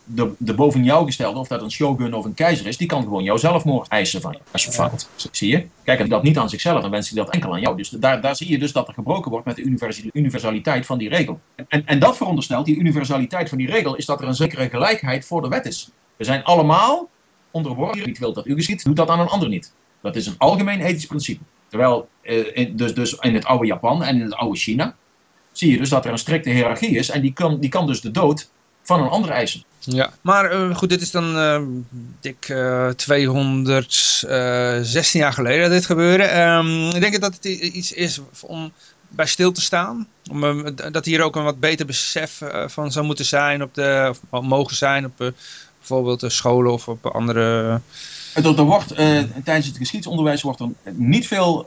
de, de boven jou gestelde, of dat een shogun of een keizer is, die kan gewoon jouw zelfmoord eisen van je. Als je faalt. Zie je? Kijk, dat niet aan zichzelf, dan wens hij dat enkel aan jou. Dus daar, daar zie je dus dat er gebroken wordt met de universaliteit van die regel. En, en dat veronderstelt, die universaliteit van die regel, is dat er een zekere gelijkheid voor de wet is. We zijn allemaal onderworpen. Wie wil dat u geschiet, doet dat aan een ander niet. Dat is een algemeen ethisch principe. Terwijl eh, in, dus, dus in het oude Japan en in het oude China zie je dus dat er een strikte hiërarchie is en die kan, die kan dus de dood van een ander eisen. Ja, maar eh, goed, dit is dan eh, dik eh 216 jaar geleden dat dit gebeurde. Ehm, ik denk dat het iets is om bij stil te staan. Om, eh, dat hier ook een wat beter besef eh, van zou moeten zijn, op de, of mogen zijn op eh, bijvoorbeeld de scholen of op andere... Er, er wordt, eh, tijdens het geschiedsonderwijs wordt er niet veel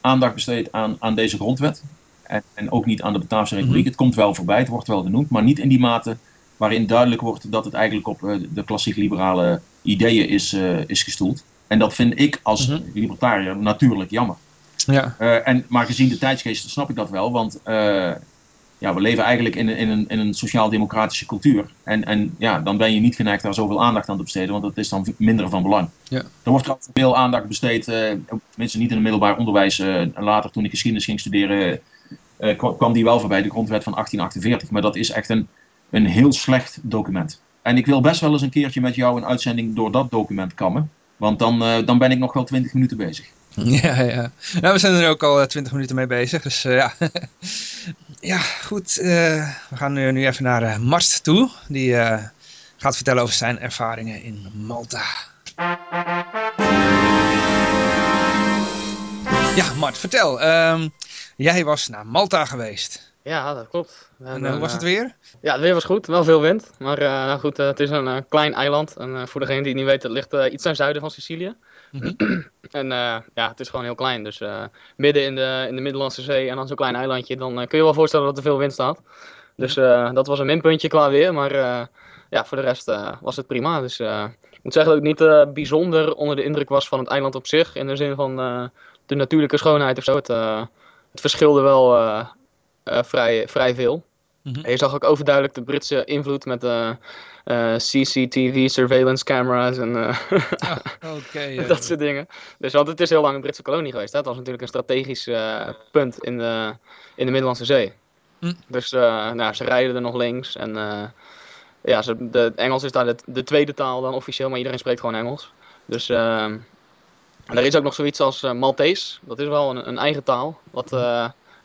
aandacht besteed aan, aan deze grondwet. En, en ook niet aan de Bataafse Republiek. Mhm. Het komt wel voorbij, het wordt wel genoemd, maar niet in die mate waarin duidelijk wordt dat het eigenlijk op eh, de klassiek liberale ideeën is, eh, is gestoeld. En dat vind ik als Mhm. libertariër natuurlijk jammer. Ja, Eh, en, maar gezien de tijdsgeest snap ik dat wel, want ja, we leven eigenlijk in, een- in een, in een sociaal-democratische cultuur. En, en ja, dan ben je niet geneigd daar zoveel aandacht aan te besteden, want dat is dan minder van belang. Ja. Er wordt trouwens veel aandacht besteed, eh, tenminste niet in het middelbaar onderwijs. later toen ik geschiedenis ging studeren, kwam die wel voorbij, de grondwet van 1848. Maar dat is echt een, een heel slecht document. En ik wil best wel eens een keertje met jou een uitzending door dat document kammen. Want dan, eh, dan ben ik nog wel 20 minuten bezig. [laughs] ja, ja. Nou, we zijn er ook al eh, 20 minuten mee bezig, dus eh, ja. [laughs] ja, goed. we gaan nu, even naar Mart toe. Die gaat vertellen over zijn ervaringen in Malta. Ja, Mart, vertel. Ehm, jij was naar Malta geweest. Ja, dat klopt. En hebben, eh, hoe was eh, het weer? Ja, het weer was goed. Wel veel wind. Maar eh, nou goed, het is een klein eiland. En voor degene die het niet weet, het ligt iets ten zuiden van Sicilië. Mhm. [clears throat] en ja, het is gewoon heel klein. Dus midden in de, in de Middellandse Zee en dan zo'n klein eilandje, dan kun je wel voorstellen dat er veel wind staat. Dus eh, dat was een minpuntje qua weer. Maar ja, voor de rest was het prima. Dus ik moet zeggen dat ik niet bijzonder onder de indruk was van het eiland op zich. In de zin van de natuurlijke schoonheid of zo. Het, het verschilde wel vrij, vrij veel. Mhm. En je zag ook overduidelijk de Britse invloed met de CCTV, surveillance camera's en eh, Ah, [laughs] eh, dat soort dingen. Dus want het is heel lang een Britse kolonie geweest. Hè? Het was natuurlijk een strategisch eh, punt in de, in de Middellandse Zee. Hm. Dus eh, nou, ze rijden er nog links. En eh, ja, ze, de, Engels is daar de, de tweede taal dan officieel, maar iedereen spreekt gewoon Engels. Dus ehm, en er is ook nog zoiets als eh, Maltese. Dat is wel een, een eigen taal. Wat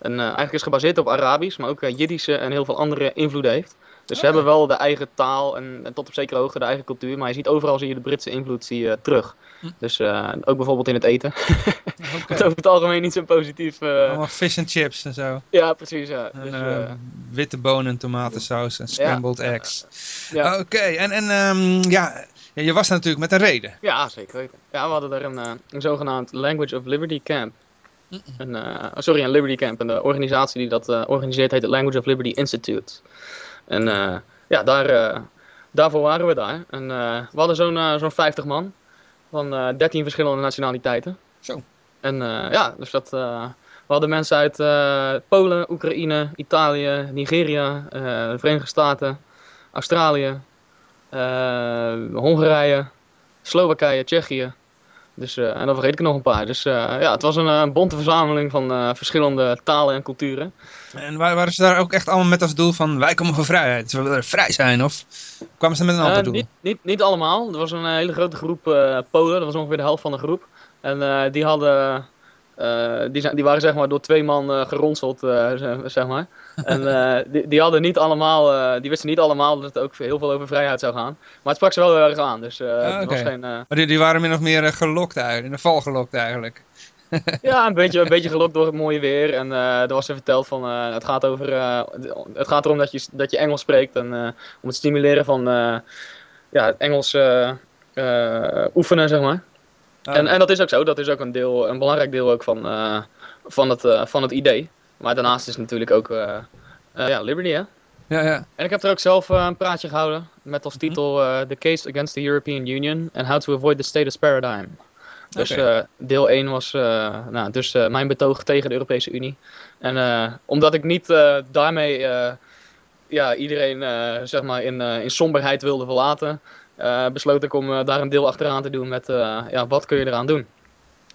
een, eh, eigenlijk is gebaseerd op Arabisch, maar ook uh, Jiddische en heel veel andere invloeden heeft. Dus ze hebben wel de eigen taal en, en tot op zekere hoogte de eigen cultuur. Maar je ziet overal zie je de Britse invloed zie je, terug. Hm. Dus eh, ook bijvoorbeeld in het eten. [laughs] Oké. Wat over het algemeen niet zo positief. Allemaal fish and chips en zo. ja, precies. Ja. En Dus, witte bonen en tomatensaus en scrambled eggs. ja. Oké, en, en ehm, ja, je was natuurlijk met een reden. ja, zeker. Ja, we hadden daar een, een zogenaamd Language of Liberty Camp. [laughs] Een, eh, sorry, een Liberty Camp. En de organisatie die dat eh, organiseert heet het Language of Liberty Institute. En eh, ja, daar, eh, daarvoor waren we daar. En eh, we hadden zo'n eh, zo'n 50 man van eh 13 verschillende nationaliteiten. Zo. En eh, ja, dus dat, eh, we hadden mensen uit eh, Polen, Oekraïne, Italië, Nigeria, eh, de Verenigde Staten, Australië, eh, Hongarije, Slowakije, Tsjechië. Dus, eh, en dan vergeet ik nog een paar. Dus eh, ja, het was een eh, bonte verzameling van verschillende talen en culturen. En wa- waren ze daar ook echt allemaal met als doel van wij komen voor vrijheid, we willen vrij zijn? Of kwamen ze met een ander doel? niet, niet, niet allemaal. Er was een hele grote groep Polen, dat was ongeveer de helft van de groep. En die hadden. Eh, die, zijn, die waren zeg maar door twee man eh, geronseld, eh, zeg- maar. En [laughs] die, die hadden niet allemaal, die wisten niet allemaal dat het ook heel veel over vrijheid zou gaan. Maar het sprak ze wel heel erg aan, dus Ah, was geen... Maar die, die waren min of meer gelokt eigenlijk, in de val gelokt eigenlijk. [laughs] Ja, een beetje, een beetje gelokt door het mooie weer. En er was er verteld van, het, gaat over, het gaat erom dat je, dat je Engels spreekt. En om het stimuleren van ja, het Engels oefenen, zeg maar. En, en dat is ook zo. Dat is ook een, deel, een belangrijk deel ook van, eh, van, het, eh, van het idee. Maar daarnaast is het natuurlijk ook eh, eh, ja, Liberty, hè. Ja, ja. En ik heb er ook zelf een praatje gehouden met als titel eh, The Case Against the European Union and How to Avoid the Status Paradigm. Dus eh, deel 1 was eh, nou, dus, eh, mijn betoog tegen de Europese Unie. En eh, omdat ik niet eh, daarmee eh, ja, iedereen eh, zeg maar in, eh, in somberheid wilde verlaten, besloot ik om eh, daar een deel achteraan te doen met eh, ja, wat kun je eraan doen.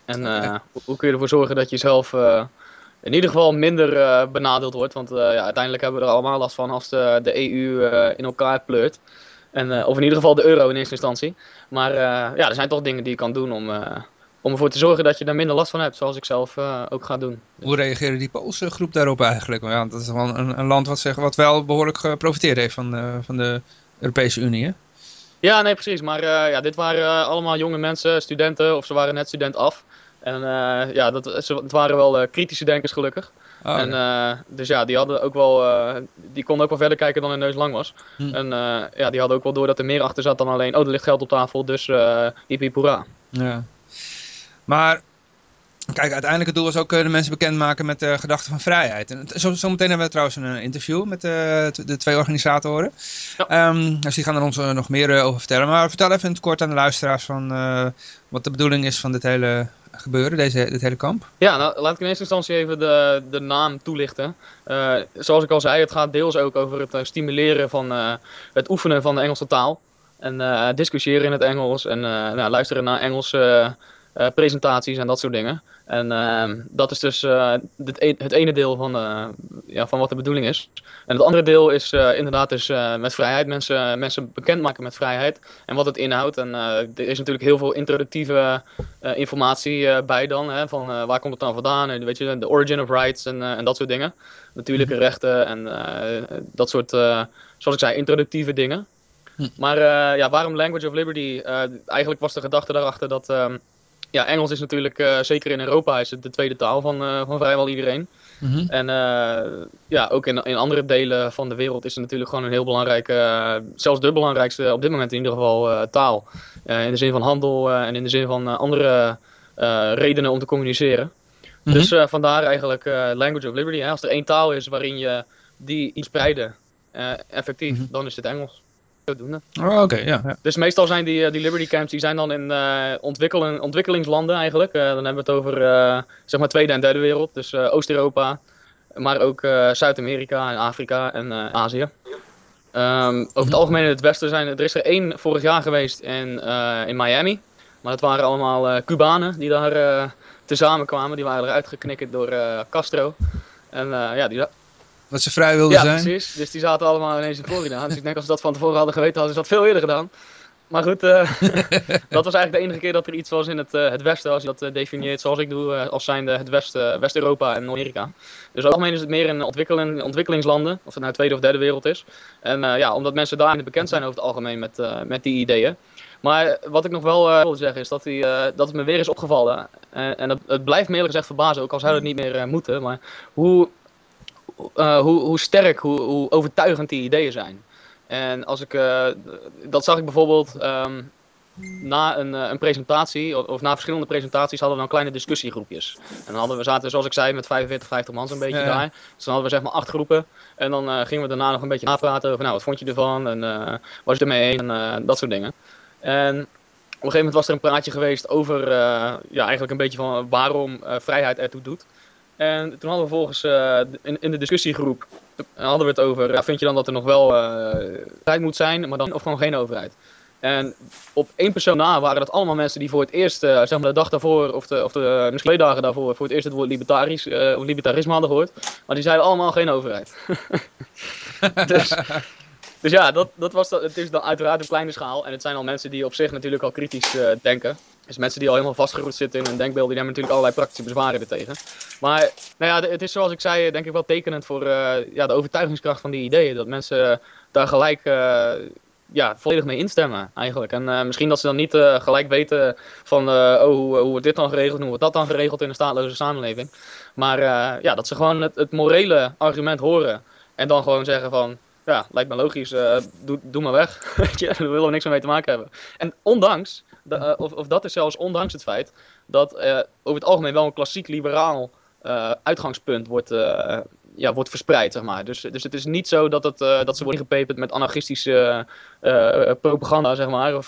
En eh, hoe, kun je ervoor zorgen dat je zelf eh, in ieder geval minder eh, benadeeld wordt. Want eh, ja, uiteindelijk hebben we er allemaal last van als de, de EU eh, in elkaar pleurt. En, eh, of in ieder geval de euro in eerste instantie. Maar eh, ja, er zijn toch dingen die je kan doen om, eh, om ervoor te zorgen dat je daar minder last van hebt. Zoals ik zelf eh, ook ga doen. Hoe reageerde die Poolse groep daarop eigenlijk? Want ja, dat is wel een, een land wat, zeg, wat wel behoorlijk geprofiteerd heeft van de, van de Europese Unie, hè? Ja, nee, precies. Maar eh, ja, dit waren eh, allemaal jonge mensen, studenten, of ze waren net student af. En eh, ja, dat, ze, het waren wel kritische denkers gelukkig. Oh, en, dus ja, die hadden ook wel, die konden ook wel verder kijken dan hun neus lang was. Hm. En ja, die hadden ook wel door dat er meer achter zat dan alleen, oh, er ligt geld op tafel, dus eh hiep hiep hoera. Ja. Maar, kijk, uiteindelijk het doel was ook eh, de mensen bekendmaken met de gedachte van vrijheid. En zo, zometeen hebben we trouwens een eh, interview met de, de twee organisatoren. Ja. Ehm, dus die gaan er ons eh, nog meer eh, over vertellen. Maar vertel even in het kort aan de luisteraars van eh, wat de bedoeling is van dit hele gebeuren, deze, dit hele kamp. Ja, nou, laat ik in eerste instantie even de, de naam toelichten. Eh, zoals ik al zei, het gaat deels ook over het eh, stimuleren van eh, het oefenen van de Engelse taal. En eh, discussiëren in het Engels en eh, nou, luisteren naar Engelse eh, presentaties en dat soort dingen. En ehm, dat is dus eh, het, e- het ene deel van, eh, ja, van wat de bedoeling is. En het andere deel is inderdaad dus met vrijheid, mensen, mensen bekendmaken met vrijheid en wat het inhoudt. En er is natuurlijk heel veel introductieve informatie bij dan, hè, van waar komt het dan vandaan, en weet je, de origin of rights en, en dat soort dingen. Natuurlijke rechten en dat soort, zoals ik zei, introductieve dingen. Hm. Maar ja, waarom Language of Liberty? Eigenlijk was de gedachte daarachter dat, ehm, ja, Engels is natuurlijk, eh, zeker in Europa, is het de tweede taal van, eh, van vrijwel iedereen. Mhm. En eh, ja, ook in, in andere delen van de wereld is het natuurlijk gewoon een heel belangrijke, zelfs de belangrijkste op dit moment in ieder geval, taal. In de zin van handel en in de zin van andere redenen om te communiceren. Mhm. Dus vandaar eigenlijk Language of Liberty. Hè? Als er één taal is waarin je die iets spreiden effectief, Mhm. dan is het Engels. Zodoende. Oh, oké, ja, ja. Dus meestal zijn die, eh, die Liberty Camps die zijn dan in ontwikkelen, ontwikkelingslanden eigenlijk. Eh, dan hebben we het over eh, zeg maar tweede en derde wereld. Dus Oost-Europa, maar ook Zuid-Amerika en Afrika en Azië. Ehm, over het algemeen in het westen zijn er is er één vorig jaar geweest in, in Miami. Maar dat waren allemaal Cubanen die daar tezamen kwamen. Die waren eruit geknikkerd door Castro. En ja, die, Wat ze vrij wilden ja, zijn. precies. Dus die zaten allemaal ineens in Florida. Dus ik denk als ze dat van tevoren hadden geweten, hadden ze dat veel eerder gedaan. Maar goed, eh, [laughs] dat was eigenlijk de enige keer dat er iets was in het, eh, het Westen, als je dat eh, definieert zoals ik doe, als zijnde het Westen, West-Europa en Amerika. Dus algemeen is het meer in ontwikkeling, ontwikkelingslanden, of het nou tweede of derde wereld is. En ja, omdat mensen daar bekend zijn over het algemeen met, met die ideeën. Maar wat ik nog wel eh, wil zeggen is dat, die, dat het me weer is opgevallen. Eh, en dat, het blijft me eerlijk gezegd verbazen, ook al zou het niet meer moeten. Maar hoe, eh, hoe, hoe sterk, hoe, hoe overtuigend die ideeën zijn. En als ik, eh, dat zag ik bijvoorbeeld ehm, na een, eh, een presentatie, of, of na verschillende presentaties hadden we dan kleine discussiegroepjes. En dan hadden we, zaten we, zoals ik zei, met 45, 50 man zo'n beetje Ja, daar. Dus dan hadden we zeg maar acht groepen. En dan gingen we daarna nog een beetje napraten over, nou, wat vond je ervan? En was je ermee eens? En dat soort dingen. En op een gegeven moment was er een praatje geweest over, ja, eigenlijk een beetje van waarom vrijheid ertoe doet. En toen hadden we vervolgens eh, in, in de discussiegroep eh, hadden we het over, vind je dan dat er nog wel eh overheid moet zijn, maar dan of gewoon geen overheid? En op één persoon na waren dat allemaal mensen die voor het eerst, zeg maar de dag daarvoor, of de, of de misschien dagen daarvoor, voor het eerst het woord libertarisch, of libertarisme hadden gehoord. Maar die zeiden allemaal geen overheid. [laughs] dus, dus ja, dat, dat was dat, het is dan uiteraard op kleine schaal. En het zijn al mensen die op zich natuurlijk al kritisch denken. Dus mensen die al helemaal vastgeroest zitten in hun denkbeelden, die hebben natuurlijk allerlei praktische bezwaren ertegen. Maar nou ja, het is zoals ik zei, denk ik wel tekenend voor eh, ja, de overtuigingskracht van die ideeën. Dat mensen daar gelijk eh, ja, volledig mee instemmen eigenlijk. En eh, misschien dat ze dan niet gelijk weten van oh, hoe, hoe wordt dit dan geregeld, hoe wordt dat dan geregeld in een staatloze samenleving. Maar ja, dat ze gewoon het, het morele argument horen en dan gewoon zeggen van ja, lijkt me logisch, doe, doe maar weg. [laughs] Daar willen we niks mee te maken hebben. En ondanks, de, eh, of, of dat is zelfs ondanks het feit dat eh, over het algemeen wel een klassiek liberaal eh, uitgangspunt wordt, ja, wordt verspreid, zeg maar. Dus, dus het is niet zo dat, het, dat ze worden ingepeperd met anarchistische propaganda, zeg maar. Of,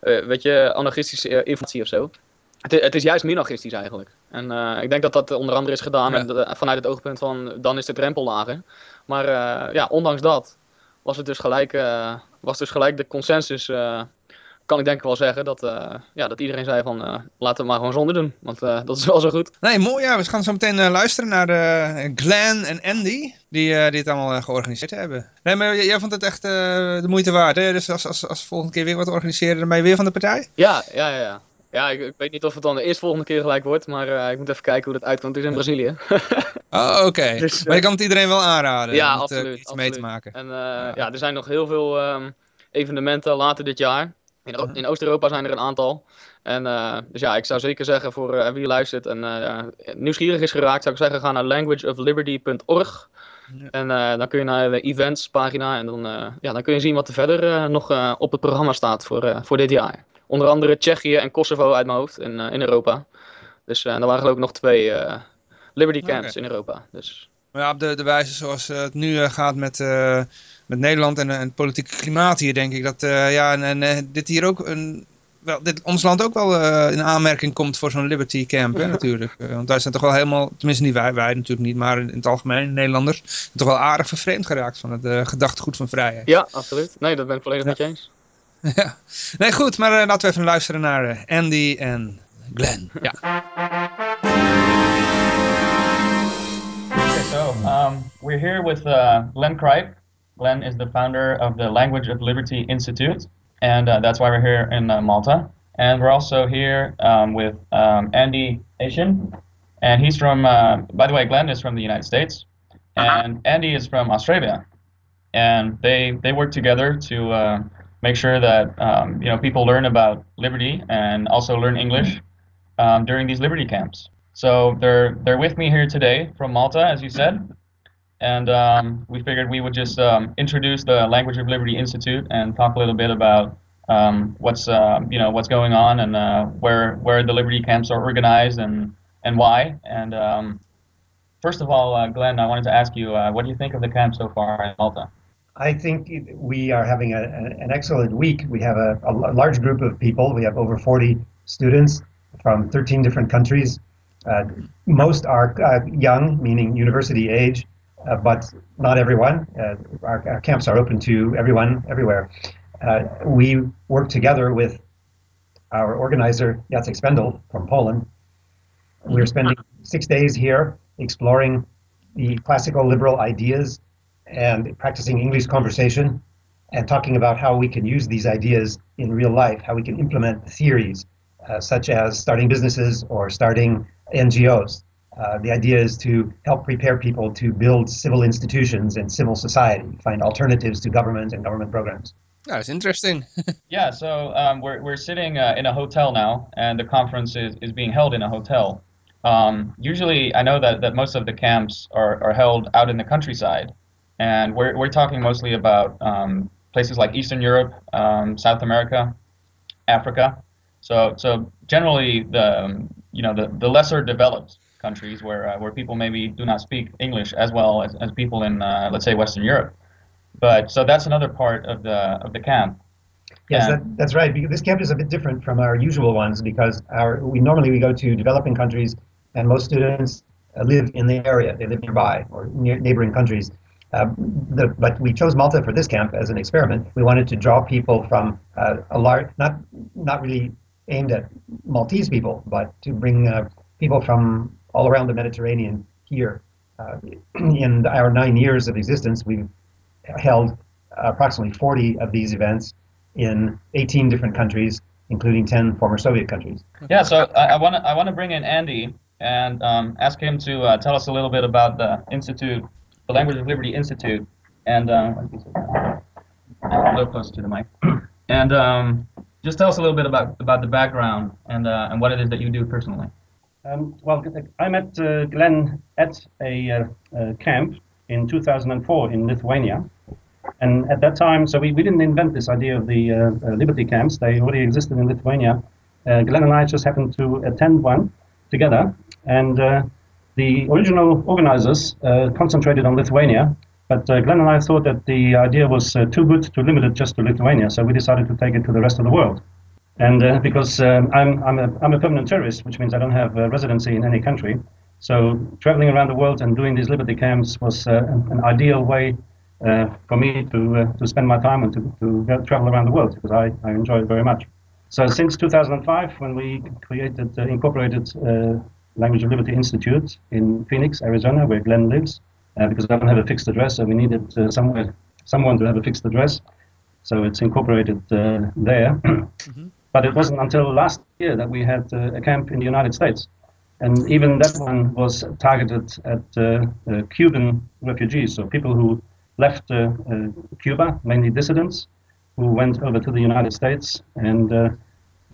weet je, anarchistische informatie of zo. Het, het is juist minarchistisch eigenlijk. En ik denk dat dat onder andere is gedaan Ja. met, vanuit het oogpunt van dan is de drempel lager. Maar ja, ondanks dat was het dus gelijk, was dus gelijk de consensus, kan ik denk ik wel zeggen, dat, eh, ja, dat iedereen zei van eh, laten we maar gewoon zonder doen. Want eh, dat is wel zo goed. Nee, mooi. Ja, we gaan zo meteen luisteren naar eh Glenn en Andy, die dit allemaal georganiseerd hebben. Nee, maar jij vond het echt de moeite waard, hè? Dus als, als, als volgende keer weer wat organiseren, dan ben je weer van de partij? Ja, ja, ja. ja. Ja, ik, ik weet niet of het dan de eerstvolgende keer gelijk wordt, maar ik moet even kijken hoe dat uitkomt. Het is in Brazilië. [laughs] Oh, oké. Dus, maar je kan het iedereen wel aanraden Ja, om absoluut, iets mee te maken. En eh, ja. er zijn nog heel veel ehm, evenementen later dit jaar. In, in Oost-Europa zijn er een aantal. En eh, dus ja, ik zou zeker zeggen voor eh, wie luistert en eh, nieuwsgierig is geraakt, zou ik zeggen ga naar languageofliberty.org. Ja. En dan kun je naar de events pagina en dan, ja, dan kun je zien wat er verder nog op het programma staat voor, voor dit jaar. Onder andere Tsjechië en Kosovo uit mijn hoofd in, in Europa. Dus er waren geloof ik nog twee Liberty camps in Europa. Dus Maar ja, op de, de wijze zoals het nu gaat met, met Nederland en, en het politieke klimaat hier, denk ik dat eh, ja, en, en eh, dit hier ook een, wel, dit, ons land ook wel eh, in aanmerking komt voor zo'n Liberty Camp, hè, natuurlijk. Eh, want wij zijn toch wel helemaal, tenminste niet wij, wij natuurlijk niet, maar in, in het algemeen, Nederlanders, toch wel aardig vervreemd geraakt van het eh, gedachtegoed van vrijheid. ja, absoluut. Nee, dat ben ik volledig met je eens. Ja. [laughs] Nee, goed, maar eh, laten we even luisteren naar eh, Andy en Glenn. Ja. So um, we're here with uh, Glenn Kripe. Glenn is the founder of the Language of Liberty Institute, and uh, that's why we're here in uh, Malta. And we're also here um, with um, Andy Asian, and he's from, uh, by the way, Glenn is from the United States, and Andy is from Australia. And they, they work together to uh, make sure that um, you know people learn about liberty and also learn English um, during these liberty camps. So they're they're with me here today from Malta, as you said, and um, we figured we would just um, introduce the Language of Liberty Institute and talk a little bit about um, what's uh, you know what's going on and uh, where where the Liberty camps are organized and and why. And um, first of all, uh, Glenn, I wanted to ask you, uh, what do you think of the camp so far in Malta? I think we are having a, a- an excellent week. We have a large group of people. We have over 40 students from 13 different countries. Uh, most are uh, young, meaning university age, uh, but not everyone. Uh, our, our camps are open to everyone, everywhere. Uh, we work together with our organizer, Jacek Spendel from Poland. We're spending six days here exploring the classical liberal ideas and practicing English conversation and talking about how we can use these ideas in real life, how we can implement theories uh, such as starting businesses or starting NGOs. Uh, the idea is to help prepare people to build civil institutions and civil society, find alternatives to government and government programs. That's interesting. [laughs] Yeah, so um, we're, we're sitting uh, in a hotel now, and the conference is, is being held in a hotel. Um, usually, I know that, that most of the camps are, are held out in the countryside, and we're, we're talking mostly about um, places like Eastern Europe, um, South America, Africa. So, so generally, the um, you know the, the lesser developed countries where uh, where people maybe do not speak English as well as, as people in uh, let's say Western Europe. But so that's another part of the of the camp. Yes, that, that's right. Because this camp is a bit different from our usual ones because our we normally we go to developing countries, and most students uh, live in the area. They live nearby or near neighboring countries. Uh, the, but we chose Malta for this camp as an experiment. We wanted to draw people from uh, a large, not not really aimed at Maltese people, but to bring uh, people from all around the Mediterranean here. Uh, [clears throat] in our nine years of existence, we've held approximately 40 of these events in 18 different countries, including 10 former Soviet countries. Yeah, so I want to I want to bring in Andy and um, ask him to uh, tell us a little bit about the institute, the Language of Liberty Institute, and uh, a little closer to the mic, [clears throat] and um, just tell us a little bit about about the background and uh, and what it is that you do personally. Um, well, I met uh, Glenn at a uh, uh, camp in 2004 in Lithuania. And at that time, so we, we didn't invent this idea of the uh, uh, liberty camps, they already existed in Lithuania. Uh, Glenn and I just happened to attend one together. And the original organizers concentrated on Lithuania, but Glenn and I thought that the idea was too good to limit it just to Lithuania, so we decided to take it to the rest of the world. And uh, because um, I'm, I'm, a, I'm a permanent tourist, which means I don't have uh, residency in any country, so traveling around the world and doing these liberty camps was uh, an, ideal way uh, for me to, uh, to spend my time and to, to travel around the world because I, I enjoy it very much. So since 2005, when we created, uh, incorporated Language of Liberty Institute in Phoenix, Arizona, where Glenn lives, because I don't have a fixed address, so we needed somewhere, someone to have a fixed address. So it's incorporated there. [clears throat] But it wasn't until last year that we had uh, a camp in the United States. And even that one was targeted at uh, uh, Cuban refugees, so people who left uh, uh, Cuba, mainly dissidents, who went over to the United States. And uh,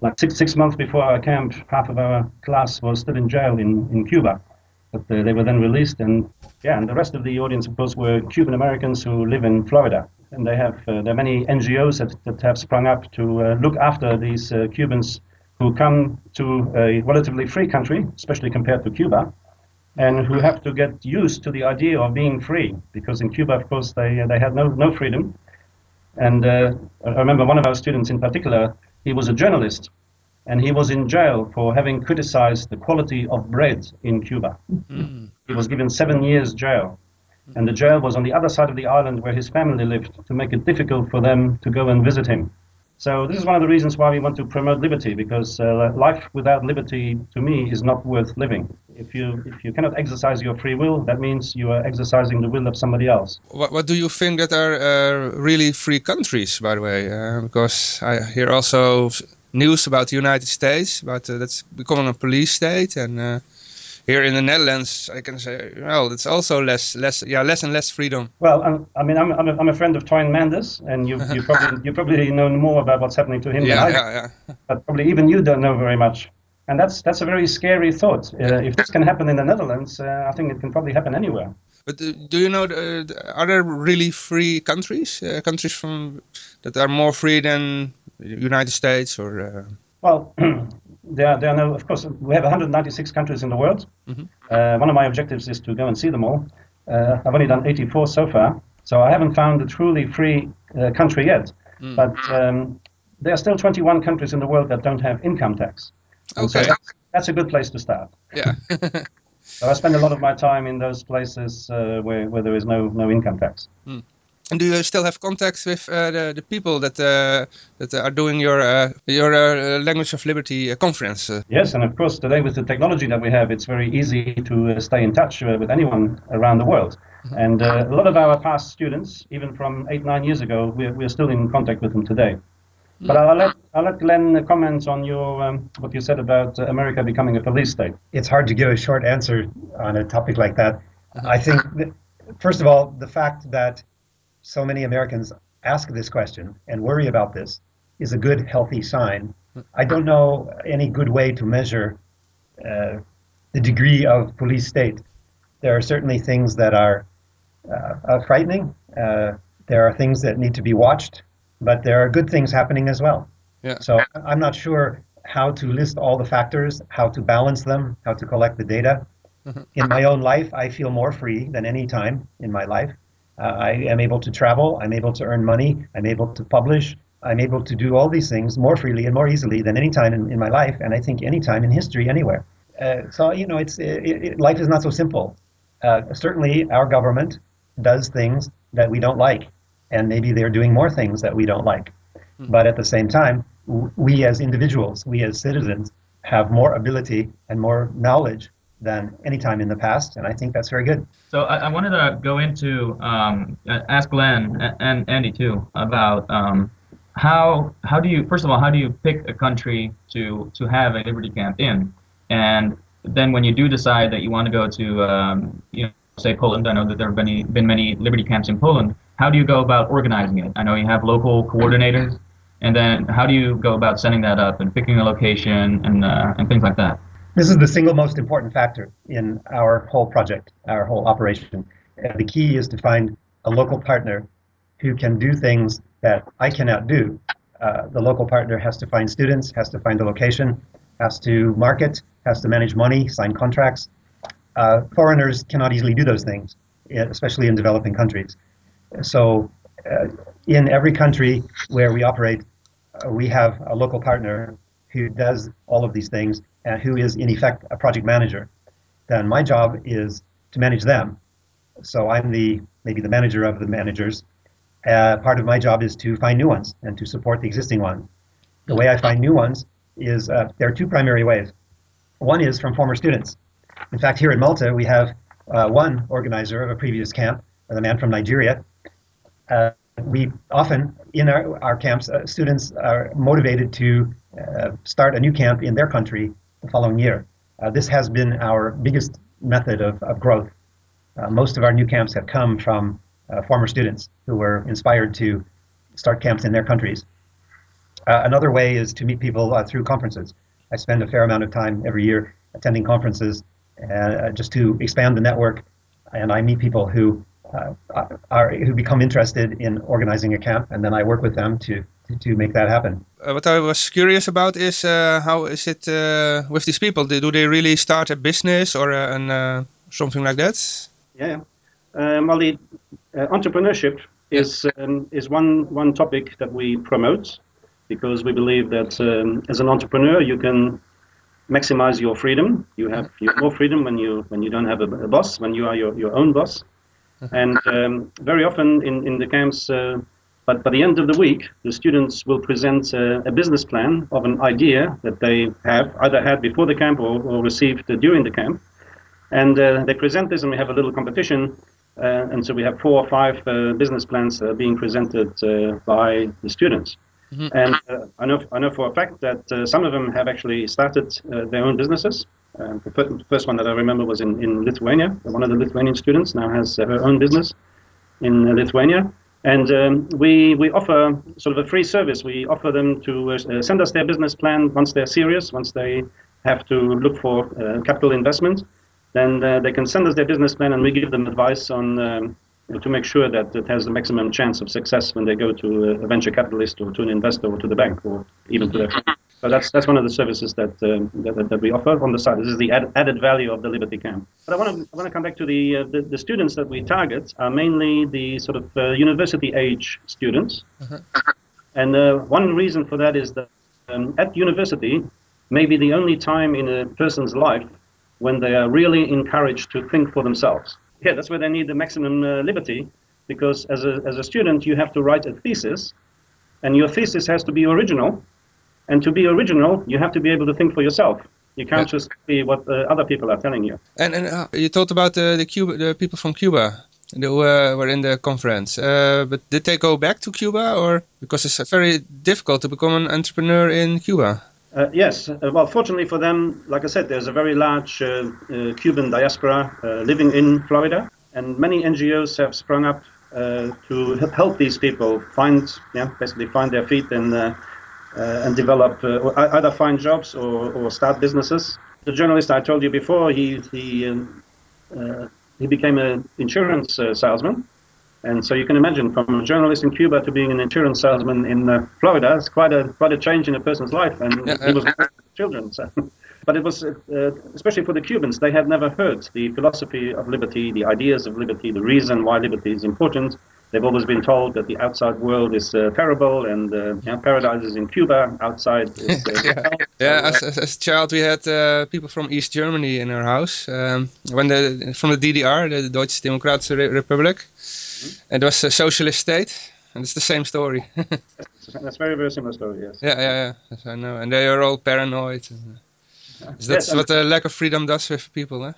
like six, six months before our camp, half of our class was still in jail in, in Cuba. But they were then released. And yeah, and the rest of the audience, of course, were Cuban Americans who live in Florida. And they have, uh, there are many NGOs that, that have sprung up to uh, look after these uh, Cubans who come to a relatively free country, especially compared to Cuba, and who have to get used to the idea of being free. Because in Cuba, of course, they, they had no, no freedom. And uh, I remember one of our students in particular, he was a journalist, and he was in jail for having criticized the quality of bread in Cuba. He was given seven years jail. And the jail was on the other side of the island where his family lived to make it difficult for them to go and visit him. So this is one of the reasons why we want to promote liberty, because uh, life without liberty, to me, is not worth living. If you if you cannot exercise your free will, that means you are exercising the will of somebody else. What, what do you think that are uh, really free countries, by the way? Uh, because I hear also news about the United States, but uh, that's becoming a police state, and uh, here in the Netherlands, I can say, well, it's also less, less, yeah, less and less freedom. Well, I'm, I mean, I'm, I'm, a, I'm a friend of Toyn Manders, and you you [laughs] probably you probably know more about what's happening to him Yeah, than I do. yeah, yeah. But probably even you don't know very much. And that's that's a very scary thought. Uh, if this can happen in the Netherlands, uh, I think it can probably happen anywhere. But uh, do you know, the, are there really free countries, uh, countries from that are more free than the United States or? Uh, Well, [clears throat] there, are- there are no, of course, we have 196 countries in the world. Mhm. Uh, one of my objectives is to go and see them all. Uh, I've only done 84 so far, So I haven't found a truly free uh, country yet. Mm. But um, there are still 21 countries in the world that don't have income tax. And so Okay. that's, that's a good place to start. Yeah. [laughs] [laughs] So I spend a lot of my time in those places uh, where, where there is no, no income tax. And do you still have contacts with uh, the, the people that uh, that are doing your uh, your uh, Language of Liberty uh, conference? Uh, Yes, and of course, today with the technology that we have, it's very easy to uh, stay in touch uh, with anyone around the world. And uh, a lot of our past students, even from eight, nine years ago, we're, we're still in contact with them today. But I'll let, I'll let Glenn uh, comment on your um, what you said about uh, America becoming a police state. It's hard to give a short answer on a topic like that. I think, that, first of all, the fact that so many Americans ask this question and worry about this is a good, healthy sign. I don't know any good way to measure uh, the degree of police state. There are certainly things that are uh, frightening. Uh, there are things that need to be watched, but there are good things happening as well. Yeah. So I'm not sure how to list all the factors, how to balance them, how to collect the data. In my own life, I feel more free than any time in my life. Uh, I am able to travel. I'm able to earn money. I'm able to publish. I'm able to do all these things more freely and more easily than any time in, in my life, and I think any time in history anywhere. Uh, so you know, it's it, it, life is not so simple. Uh, certainly, our government does things that we don't like, and maybe they're doing more things that we don't like. But at the same time, w- we as individuals, we as citizens, have more ability and more knowledge than any time in the past, and I think that's very good. So I, I wanted to go into um, ask Glenn and Andy too about um, how how do you first of all how do you pick a country to to have a Liberty camp in, and then when you do decide that you want to go to um, you know say Poland, I know that there have been been many Liberty camps in Poland. How do you go about organizing it? I know you have local coordinators, and then how do you go about setting that up and picking a location and uh, and things like that? This is the single most important factor in our whole project, our whole operation. Uh, the key is to find a local partner who can do things that I cannot do. Uh, the local partner has to find students, has to find a location, has to market, has to manage money, sign contracts. Uh, foreigners cannot easily do those things, eh, especially in developing countries. So, uh, in every country where we operate, uh, we have a local partner who does all of these things and who is, in effect, a project manager. Then my job is to manage them. So I'm the maybe the manager of the managers. Uh, part of my job is to find new ones and to support the existing ones. The way I find new ones is uh, there are two primary ways. One is from former students. In fact, here in Malta, we have uh, one organizer of a previous camp, the man from Nigeria. Uh, we often, in our, our camps, uh, students are motivated to uh, start a new camp in their country the following year. Uh, this has been our biggest method of, of growth. Uh, most of our new camps have come from uh, former students who were inspired to start camps in their countries. Uh, another way is to meet people uh, through conferences. I spend a fair amount of time every year attending conferences uh, just to expand the network, and I meet people who are who become interested in organizing a camp, and then I work with them to to, to make that happen. Uh, what I was curious about is uh, how is it uh, with these people? Do, do they really start a business or uh, an, uh, something like that? Yeah. Um, well, the uh, entrepreneurship is um, is one one topic that we promote because we believe that um, as an entrepreneur you can maximize your freedom. You have you have more freedom when you when you don't have a, a boss, when you are your, your own boss. And um, very often in, in the camps, uh, but by the end of the week, the students will present uh, a business plan of an idea that they have either had before the camp or, or received uh, during the camp. And uh, they present this, and we have a little competition. Uh, and so we have four or five uh, business plans being presented uh, by the students. And uh, I know I know for a fact that uh, some of them have actually started uh, their own businesses. Um, the first one that I remember was in, in Lithuania. One of the Lithuanian students now has uh, her own business in uh, Lithuania. And um, we, we offer sort of a free service. We offer them to uh, send us their business plan once they're serious, once they have to look for uh, capital investment. Then uh, they can send us their business plan and we give them advice on um, to make sure that it has the maximum chance of success when they go to a venture capitalist or to an investor or to the bank or even to their. So that's that's one of the services that, um, that that we offer on the side. This is the add, added value of the Liberty Camp. But I want to I want to come back to the, uh, the the students that we target are mainly the sort of uh, university age students, and uh, one reason for that is that um, at university, maybe the only time in a person's life when they are really encouraged to think for themselves. Yeah, that's where they need the maximum uh, liberty, because as a as a student you have to write a thesis, and your thesis has to be original and to be original, you have to be able to think for yourself. You can't just be what uh, other people are telling you. And and uh, you talked about the the Cuba, the people from Cuba who uh, were in the conference. Uh, but did they go back to Cuba, or because it's very difficult to become an entrepreneur in Cuba? Uh, yes. Uh, well, fortunately for them, like I said, there's a very large uh, uh, Cuban diaspora uh, living in Florida, and many NGOs have sprung up uh, to help these people find, yeah, basically find their feet and uh, uh, and develop uh, either find jobs or, or start businesses. The journalist I told you before, he he um, uh, he became an insurance uh, salesman. And so you can imagine, from a journalist in Cuba to being an insurance salesman in uh, Florida, it's quite a quite a change in a person's life. And he was children, so. [laughs] but it was uh, especially for the Cubans. They had never heard the philosophy of liberty, the ideas of liberty, the reason why liberty is important. They've always been told that the outside world is uh, terrible, and uh, paradise is in Cuba. Outside is uh, [laughs] hell. Yeah, as, as, as a child we had uh, people from East Germany in our house. Um, when the from the DDR, the Deutsche Democratische Re- Republic, and it was a socialist state, and it's the same story. yeah, That's very very similar story. Yes. yeah, yeah. Yes, I know, and they are all paranoid. And, that's Yes, what the lack of freedom does with people, eh?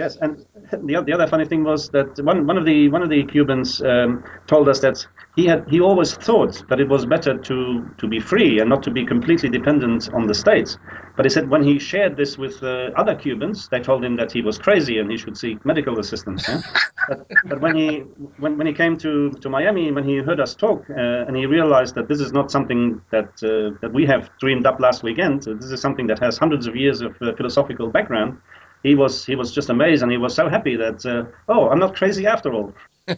Yes, and the, the other funny thing was that one, one of the one of the Cubans um, told us that he had he always thought that it was better to to be free and not to be completely dependent on the states. But he said when he shared this with uh, other Cubans, they told him that he was crazy and he should seek medical assistance. yeah? [laughs] but, but when he when, when he came to, to Miami, when he heard us talk, uh, and he realized that this is not something that uh, that we have dreamed up last weekend. This is something that has hundreds of years of uh, philosophical background he was he was just amazed and he was so happy that uh, oh I'm not crazy after all. [laughs]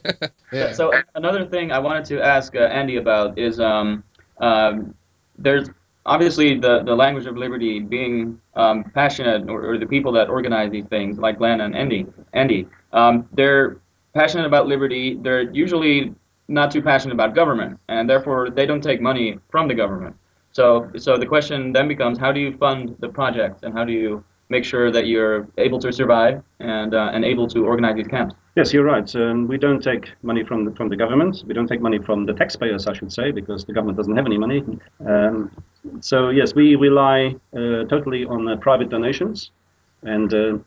Yeah. So another thing I wanted to ask uh, Andy about is um, um, there's obviously the, the language of liberty being um, passionate or, or the people that organize these things like Glenn and Andy Andy um, they're passionate about liberty they're usually not too passionate about government and therefore they don't take money from the government so so the question then becomes how do you fund the projects and how do you make sure that you're able to survive and uh, and able to organize these camps Yes, you're right. Um, we don't take money from the, from the government. We don't take money from the taxpayers, I should say, because the government doesn't have any money. Um, so yes, we rely uh, totally on uh, private donations, and uh,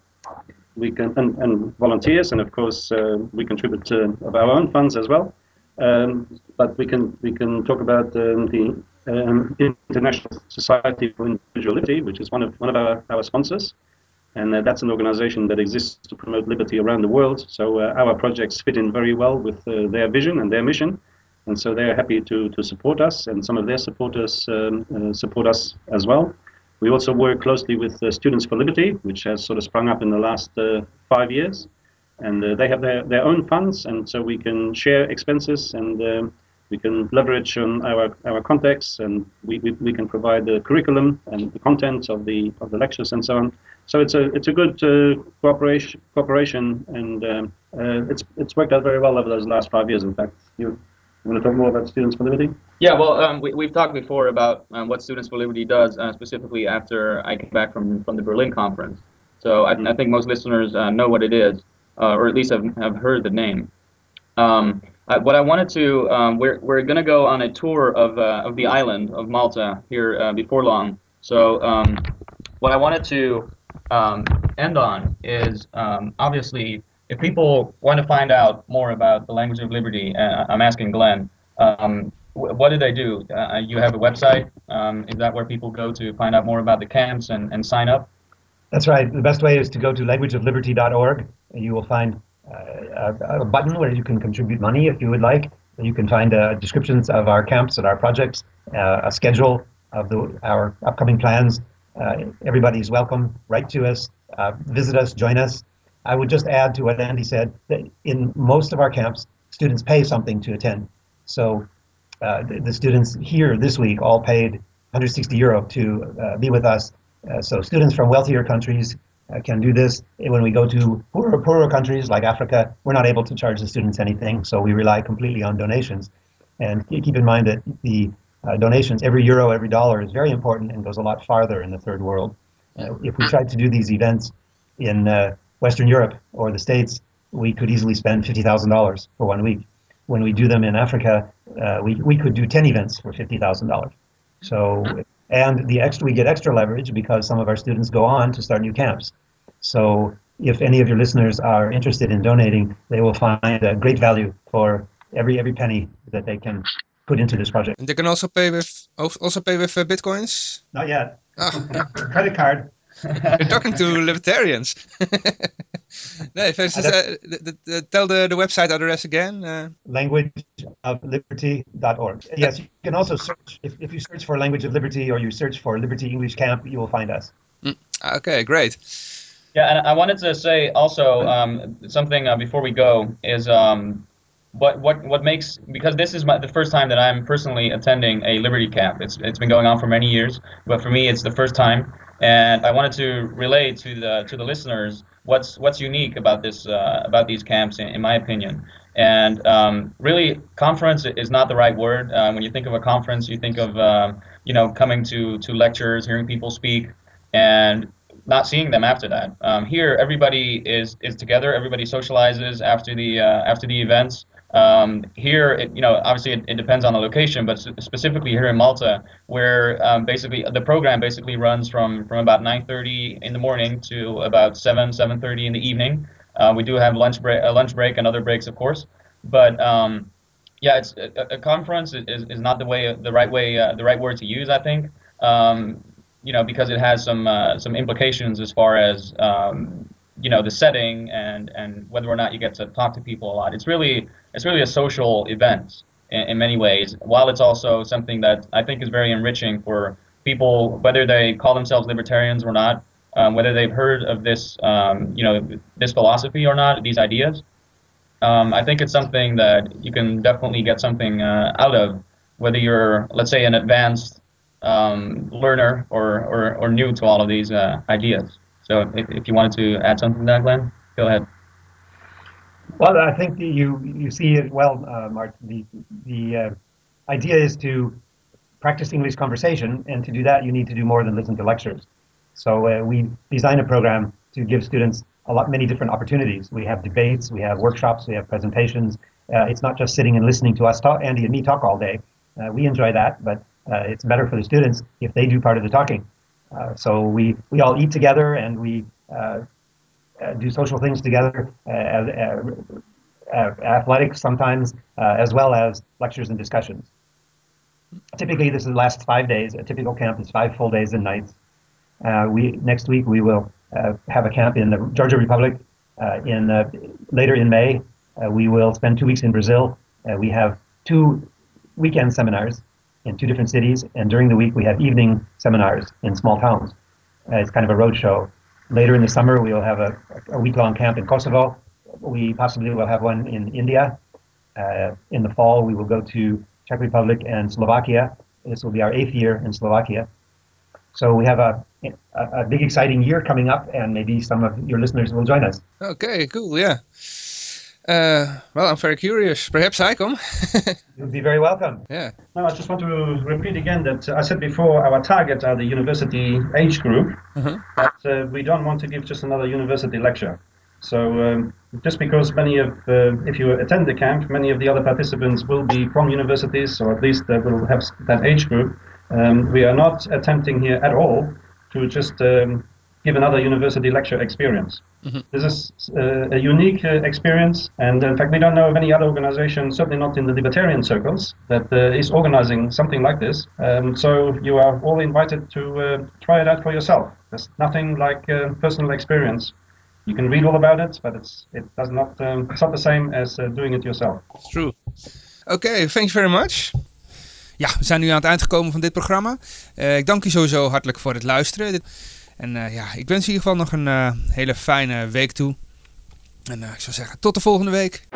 we can and, and volunteers, and of course uh, we contribute uh, of our own funds as well. Um, but we can we can talk about um, the um, International Society for Individuality, which is one of one of our, our sponsors and uh, that's an organization that exists to promote liberty around the world. So uh, our projects fit in very well with uh, their vision and their mission, and so they're happy to, to support us, and some of their supporters um, uh, support us as well. We also work closely with Students for Liberty, which has sort of sprung up in the last uh, five years, and uh, they have their, their own funds, and so we can share expenses and um, we can leverage on our, our contacts, and we, we, we can provide the curriculum and the content of the of the lectures and so on. So it's a it's a good uh, cooperation cooperation, and um, uh, it's it's worked out very well over those last five years. In fact, you, you want to talk more about Students for Liberty? Yeah, well, um, we, we've talked before about um, what Students for Liberty does, uh, specifically after I came back from, from the Berlin conference. So I, I think most listeners uh, know what it is, uh, or at least have, have heard the name. Um, What I wanted to, um, we're, we're going to go on a tour of, uh, of the island of Malta here uh, before long. So um, what I wanted to um, end on is um, obviously if people want to find out more about the language of liberty, uh, I'm asking Glenn, um, wh- what do they do? Uh, you have a website. Um, is that where people go to find out more about the camps and, and sign up? That's right. The best way is to go to languageofliberty.org. You will find uh, a, a button where you can contribute money if you would like. You can find uh, descriptions of our camps and our projects, uh, a schedule of the, our upcoming plans. Uh, everybody's welcome. Write to us, uh, visit us, join us. I would just add to what Andy said that in most of our camps, students pay something to attend. So uh, the, the students here this week all paid 160 euro to uh, be with us. Uh, so students from wealthier countries uh, can do this. When we go to poorer, poorer countries like Africa, we're not able to charge the students anything, so we rely completely on donations. And keep in mind that the uh, donations, every euro, every dollar is very important and goes a lot farther in the third world. Uh, if we tried to do these events in uh, Western Europe or the States, we could easily spend $50,000 for one week. When we do them in Africa, uh, we, we could do 10 events for $50,000. So, and the extra, we get extra leverage because some of our students go on to start new camps. So if any of your listeners are interested in donating, they will find a great value for every every penny that they can put into this project. And they can also pay with also pay with uh, bitcoins. Not yet. Ah. [laughs] Credit card. [laughs] You're talking to libertarians. [laughs] nee, first, uh, the, the, the, tell the, the website address again. Uh. Languageofliberty.org. Yes, you can also search, if, if you search for Language of Liberty or you search for Liberty English Camp, you will find us. Mm. Okay, great. Yeah, and I wanted to say also um, something uh, before we go is um, what what what makes because this is my, the first time that I'm personally attending a Liberty camp. It's it's been going on for many years, but for me it's the first time, and I wanted to relay to the to the listeners what's what's unique about this uh, about these camps in, in my opinion. And um, really, conference is not the right word. Uh, when you think of a conference, you think of um, you know coming to to lectures, hearing people speak, and not seeing them after that. Um, here, everybody is is together. Everybody socializes after the uh, after the events. Um, here, it, you know, obviously it, it, depends on the location, but specifically here in Malta, where um, basically the program basically runs from from about 9:30 in the morning to about 7 7:30 in the evening. Uh, we do have lunch break, a lunch break, and other breaks, of course. But um, yeah, it's a, a, conference is, is not the way the right way uh, the right word to use. I think um, you know, because it has some uh, some implications as far as um, you know the setting and and whether or not you get to talk to people a lot. It's really it's really a social event in, in many ways. While it's also something that I think is very enriching for people, whether they call themselves libertarians or not, um, whether they've heard of this um, you know this philosophy or not, these ideas. Um, I think it's something that you can definitely get something uh, out of, whether you're, let's say, an advanced um, learner or, or, or new to all of these uh, ideas. So if, if you wanted to add something to that, Glenn, go ahead. Well, I think you you see it well, uh. The the uh, idea is to practice English conversation, and to do that, you need to do more than listen to lectures. So uh, we design a program to give students a lot many different opportunities. We have debates, we have workshops, we have presentations. Uh, it's not just sitting and listening to us talk, Andy and me talk all day. Uh, we enjoy that, but uh, it's better for the students if they do part of the talking. So we, we all eat together and we uh, Uh, do social things together, uh, uh, athletics sometimes, as well as lectures and discussions. Typically, this is the last five days. A typical camp is five full days and nights. we next week we will have a camp in the Georgia Republic. in later in May, we will spend two weeks in Brazil. we have two weekend seminars in two different cities, and during the week we have evening seminars in small towns. Uh, it's kind of a road show. Later in the summer, we will have a, a week-long camp in Kosovo. We possibly will have one in India. Uh, in the fall, we will go to Czech Republic and Slovakia. This will be our eighth year in Slovakia. So we have a, a, a big, exciting year coming up, and maybe some of your listeners will join us. Okay, cool, yeah. Uh, well, I'm very curious. Perhaps I come. [laughs] You'll be very welcome. Yeah. No, I just want to repeat again that uh, I said before our target are the university age group, uh-huh. but uh, we don't want to give just another university lecture. So um, just because many of, uh, if you attend the camp, many of the other participants will be from universities, or at least uh, will have that age group. Um, we are not attempting here at all to just um, give another university lecture experience. Mm-hmm. This is uh, a unique uh, experience, and in fact, we don't know of any other organization, certainly not in the libertarian circles, that uh, is organizing something like this. Um, so you are all invited to uh, try it out for yourself. There's nothing like uh, personal experience. You can read all about it, but it's it does not um, it's not the same as uh, doing it yourself. It's true. Okay, thanks very much. Ja, we zijn nu aan het eind gekomen van dit programma. ik dank u sowieso hartelijk voor het luisteren. En uh, ja, ik wens in ieder geval nog een uh, hele fijne week toe. En uh, ik zou zeggen, tot de volgende week.